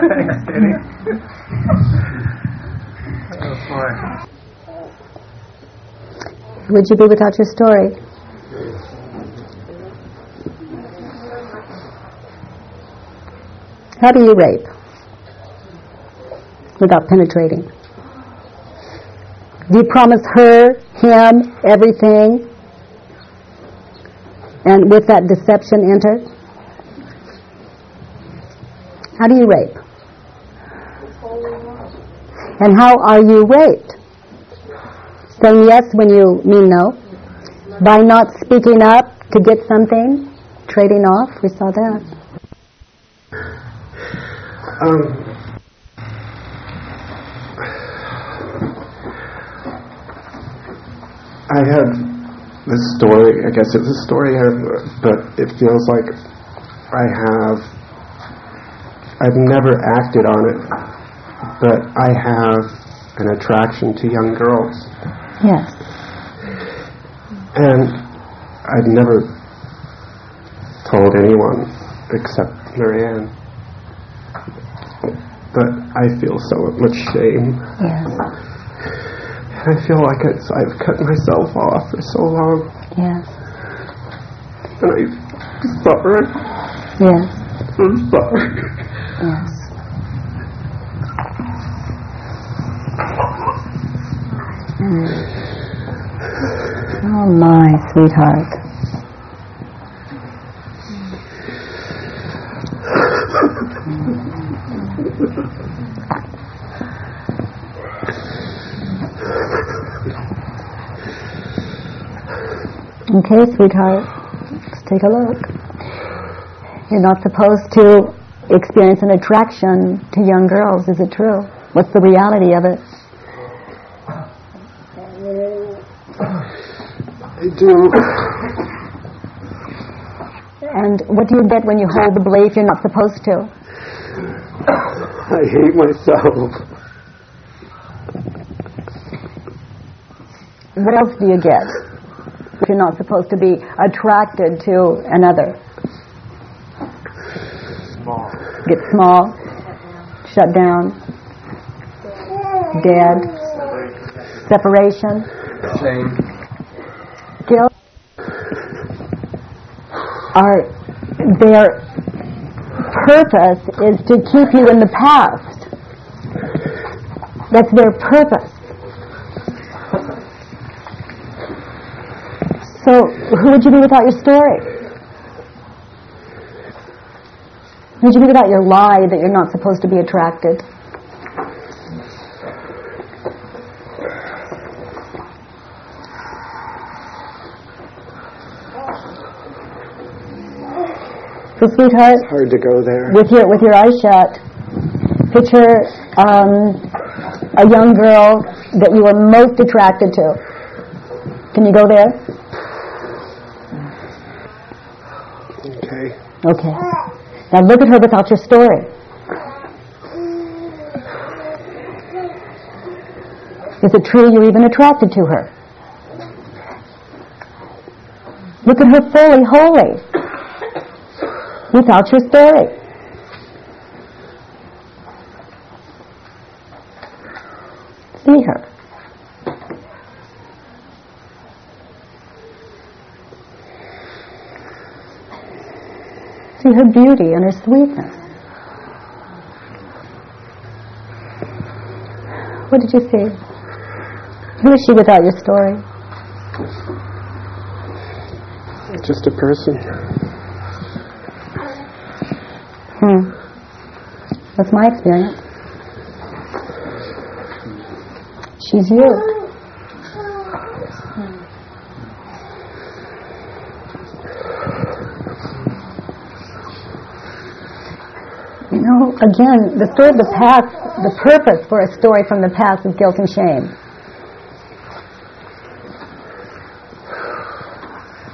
Thanks, Kitty. Oh, boy. Would you be without your story? How do you rape? Without penetrating. Do you promise her, him, everything, and with that deception enter? How do you rape? And how are you raped? Saying yes when you mean no? By not speaking up to get something? Trading off? We saw that. Um, I have this story. I guess it's a story, but it feels like I have. I've never acted on it, but I have an attraction to young girls, Yes. and I've never told anyone except Marianne. But I feel so much shame. Yes. I feel like it's, I've cut myself off for so long, Yes. and I'm suffering. Yes. I'm suffering. Yes. Mm. Oh my sweetheart. Okay, sweetheart. Let's take a look. You're not supposed to experience an attraction to young girls, is it true? What's the reality of it? I do. And what do you get when you hold the belief you're not supposed to? I hate myself. What else do you get you're not supposed to be attracted to another? Small. Get small, shut down, dead, separation, Shame. guilt. Are their purpose is to keep you in the past. That's their purpose. So, who would you be without your story? Who would you be without your lie that you're not supposed to be attracted? So, sweetheart, It's hard to go there. with your with your eyes shut, picture um, a young girl that you were most attracted to. Can you go there? Okay. Okay. Now look at her without your story. Is it true you're even attracted to her? Look at her fully, wholly, without your story. See her. See her beauty and her sweetness. What did you see? Who is she without your story? Just a person. Hmm. That's my experience. She's you. You know, again, the story of the past, the purpose for a story from the past is guilt and shame.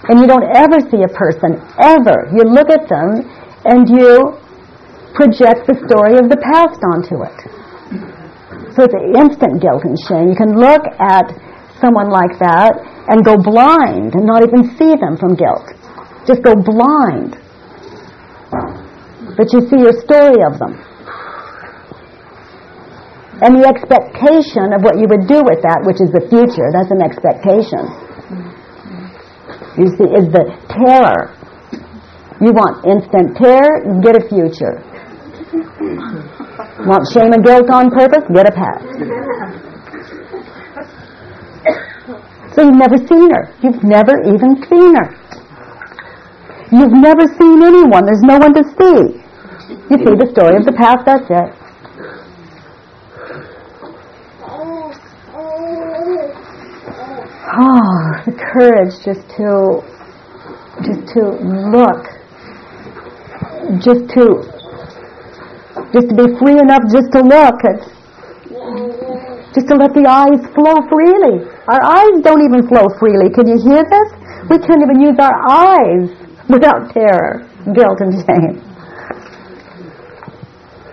And you don't ever see a person, ever. You look at them and you project the story of the past onto it. So it's instant guilt and shame. You can look at someone like that and go blind and not even see them from guilt. Just go blind. But you see your story of them. And the expectation of what you would do with that, which is the future, that's an expectation. You see, is the terror. You want instant terror, get a future. Want shame and guilt on purpose, get a past. So you've never seen her. You've never even seen her. You've never seen anyone. There's no one to see. You see the story of the past, that's it. Oh, the courage just to, just to look, just to, just to be free enough just to look at, just to let the eyes flow freely. Our eyes don't even flow freely. Can you hear this? We can't even use our eyes without terror, guilt, and shame.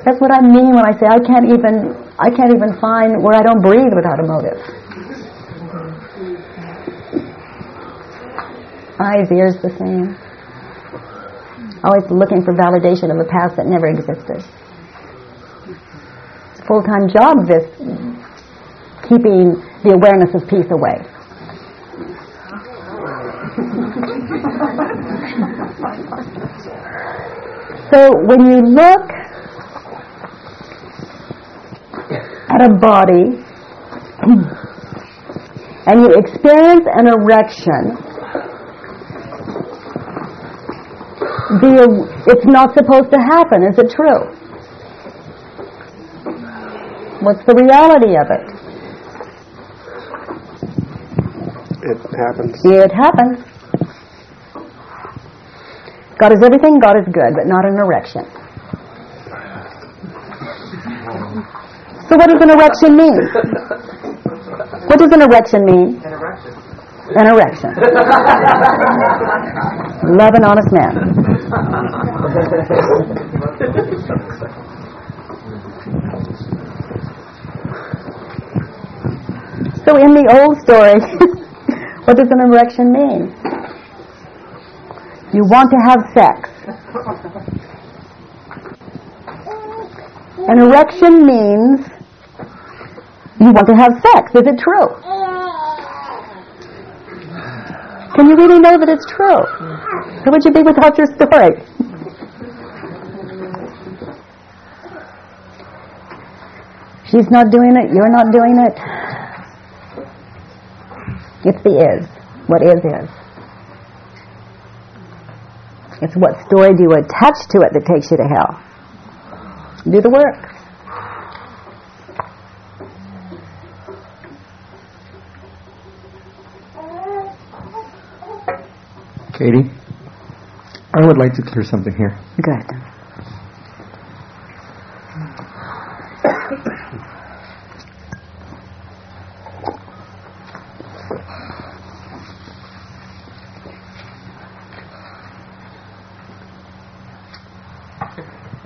That's what I mean when I say I can't even I can't even find where I don't breathe without a motive. Eyes, ears, the same. Always looking for validation of a past that never existed. Full-time job, this keeping the awareness of peace away. so when you look at a body and you experience an erection, the, it's not supposed to happen. Is it true? What's the reality of it? It happens. It happens. God is everything, God is good, but not an erection. So what does an erection mean? What does an erection mean? An erection. An erection. Love an honest man. So in the old story, what does an erection mean? You want to have sex. An erection means you want to have sex. Is it true? Can you really know that it's true? Who would you be without your story? She's not doing it, you're not doing it. It's the is. What is is. It's what story do you attach to it that takes you to hell. Do the work. Katie, I would like to clear something here. Good.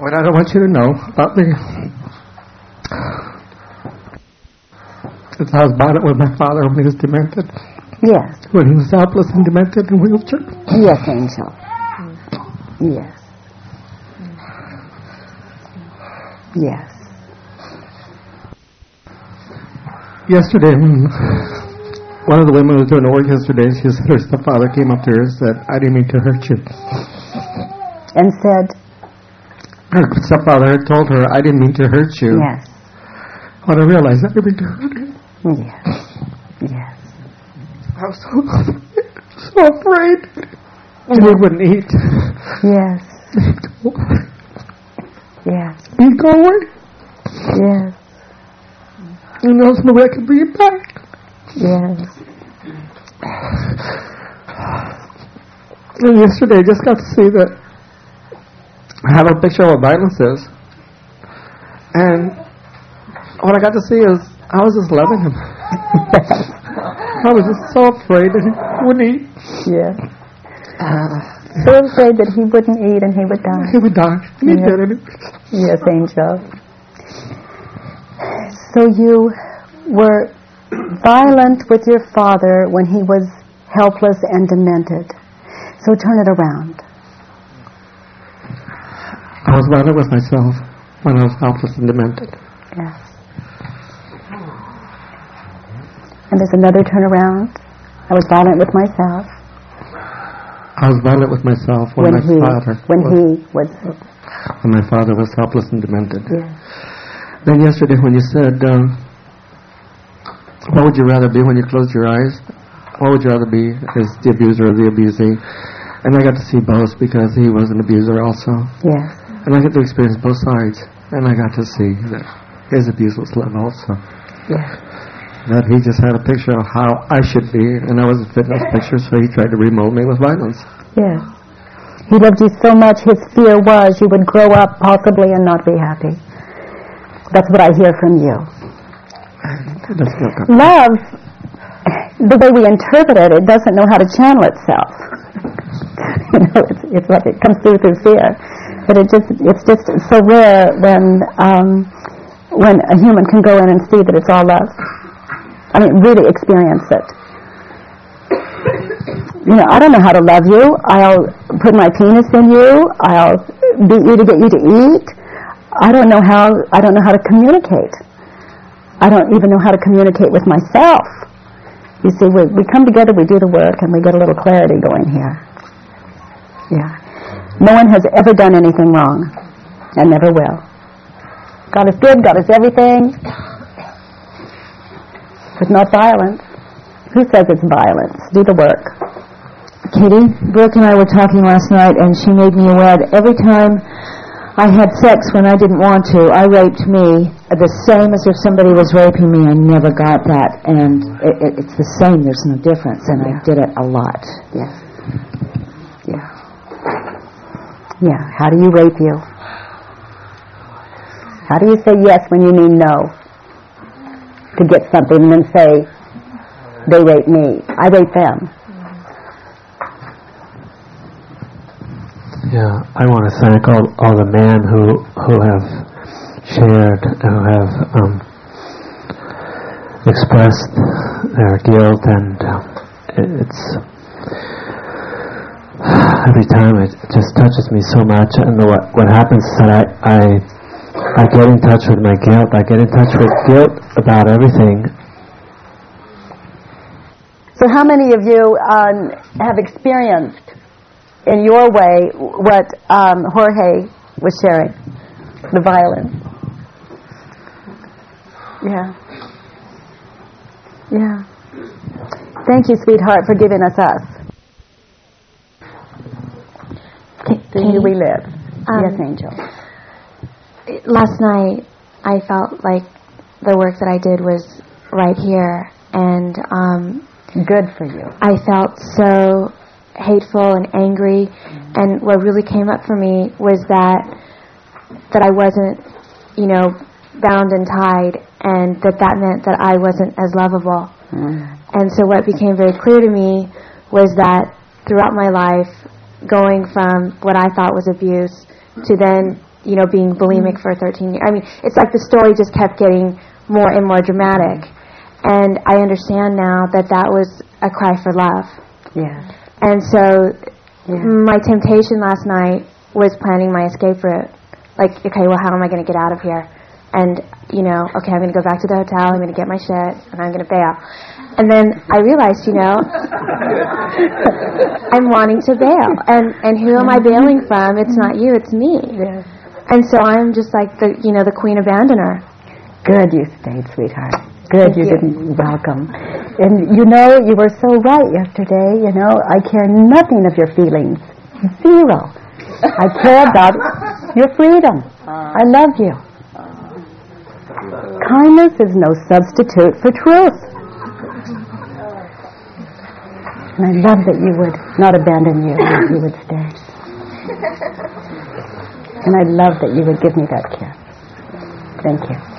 What I don't want you to know about me is I was brought up with my father when he was demented. Yes. When he was helpless and demented in a wheelchair. Yes, Angel. Yes. Yes. Yesterday, one of the women was doing the work yesterday, she said her stepfather came up to her and said, I didn't mean to hurt you. And said, Her stepfather had told her, I didn't mean to hurt you. yes. When I realized I didn't mean to hurt her. Yes. Yes. I was so, so afraid that he wouldn't eat. Yes. Yes. He'd go away. Yes. And there was no way I could bring him back. Yes. And yesterday I just got to see that have a picture of what violence is. And what I got to see is I was just loving him. I was just so afraid that he wouldn't eat. Yes. Uh, so afraid that he wouldn't eat and he would die. He would die. And he Yes. did it. Yes, Angel. So you were violent with your father when he was helpless and demented. So turn it around. I was violent with myself when I was helpless and demented. Yes. And there's another turnaround. I was violent with myself I was violent with myself when, when my he father when was, he was when my father was helpless and demented. yes. Then yesterday when you said, um, what would you rather be when you close your eyes? What would you rather be, is the abuser or the abusee? And I got to see both because he was an abuser also. Yes. And I got to experience both sides. And I got to see that his abuse was love also. Yes. That he just had a picture of how I should be, and I wasn't fit in those pictures, so he tried to remold me with violence. Yeah. He loved you so much, his fear was you would grow up possibly and not be happy. That's what I hear from you. That's not good. Love, the way we interpret it, it doesn't know how to channel itself. you know, it's, it's like it comes through through fear. But it just, it's just so rare when, um, when a human can go in and see that it's all love. I mean, really experience it. You know, I don't know how to love you. I'll put my penis in you. I'll beat you to get you to eat. I don't know how. I don't know how to communicate. I don't even know how to communicate with myself. You see, we, we come together, we do the work, and we get a little clarity going here. Yeah. No one has ever done anything wrong, and never will. God is good, God is everything, but not violence. Who says it's violence? Do the work. Katie, Brooke and I were talking last night, and she made me aware that every time I had sex when I didn't want to, I raped me the same as if somebody was raping me. I never got that, and it, it, it's the same. There's no difference, and I did it a lot. Yes. Yeah. How do you rape you? How do you say yes when you mean no? To get something and then say, they rape me. I rape them. Yeah, I want to thank all, all the men who who have shared, who have um, expressed their guilt, and um, it, it's every time it just touches me so much. And what what happens is that I I I get in touch with my guilt. I get in touch with guilt about everything. So how many of you um, have experienced in your way what um, Jorge was sharing, the violence? Yeah. Yeah. Thank you, sweetheart, for giving us us. In you we live. Um, yes, Angel. last night I felt like the work that I did was right here and um good for you. I felt so hateful and angry and what really came up for me was that that I wasn't you know bound and tied and that that meant that I wasn't as lovable and so what became very clear to me was that throughout my life going from what I thought was abuse to then you know being bulimic for 13 years I mean it's like the story just kept getting more and more dramatic and I understand now that that was a cry for love Yeah. and so my temptation last night was planning my escape route. Like, okay, well, how am I going to get out of here? And, you know, okay, I'm going to go back to the hotel, I'm going to get my shit, and I'm going to bail. And then I realized, you know, I'm wanting to bail. And, and who am I bailing from? It's not you, it's me. And so I'm just like the, you know, the queen abandoner. Good you stayed, sweetheart. Good, you you. didn't welcome. And you know, you were so right yesterday. You know, I care nothing of your feelings. Zero. I care about your freedom. Uh. I love you. Kindness is no substitute for truth. And I love that you would not abandon you, that you would stay. And I love that you would give me that kiss. Thank you.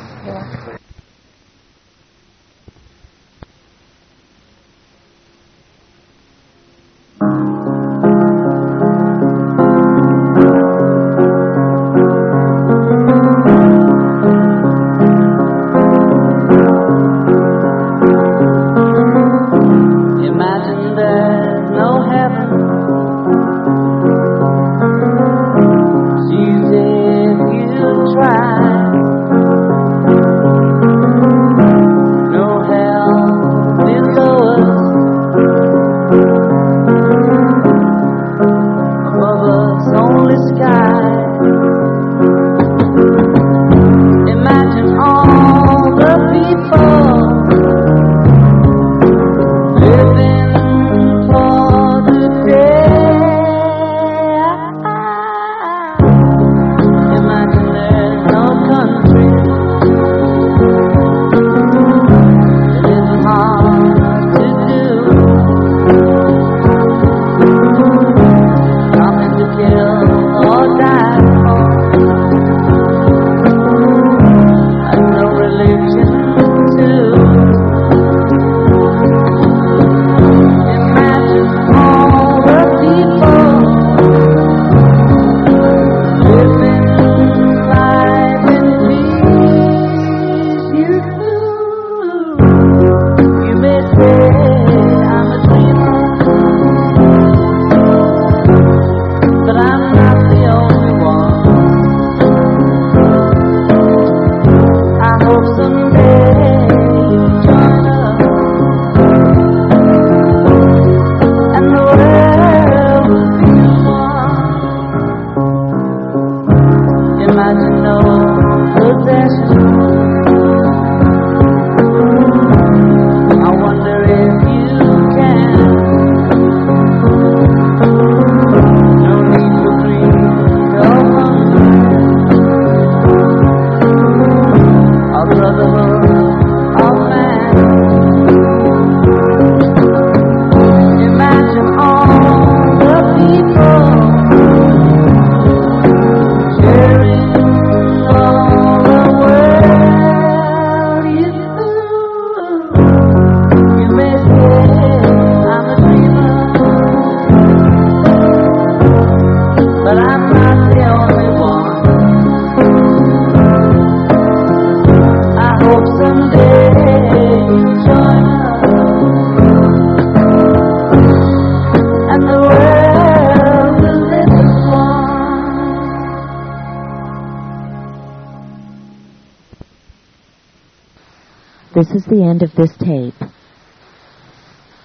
The end of this tape.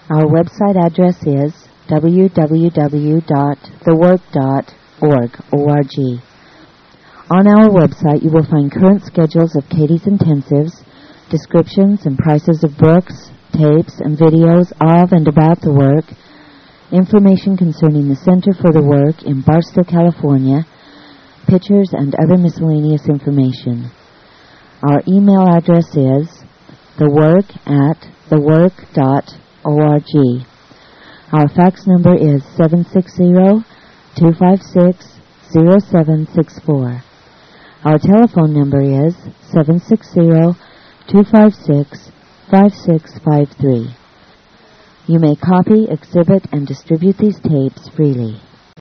Our website address is www.thework.org. O-R-G. On our website, you will find current schedules of Katie's intensives, descriptions and prices of books, tapes, and videos of and about the work, information concerning the Center for the Work in Barstow, California, pictures and other miscellaneous information. Our email address is thework at thework.org. Our fax number is 760-256-0764. Our telephone number is 760-256-5653. You may copy, exhibit, and distribute these tapes freely.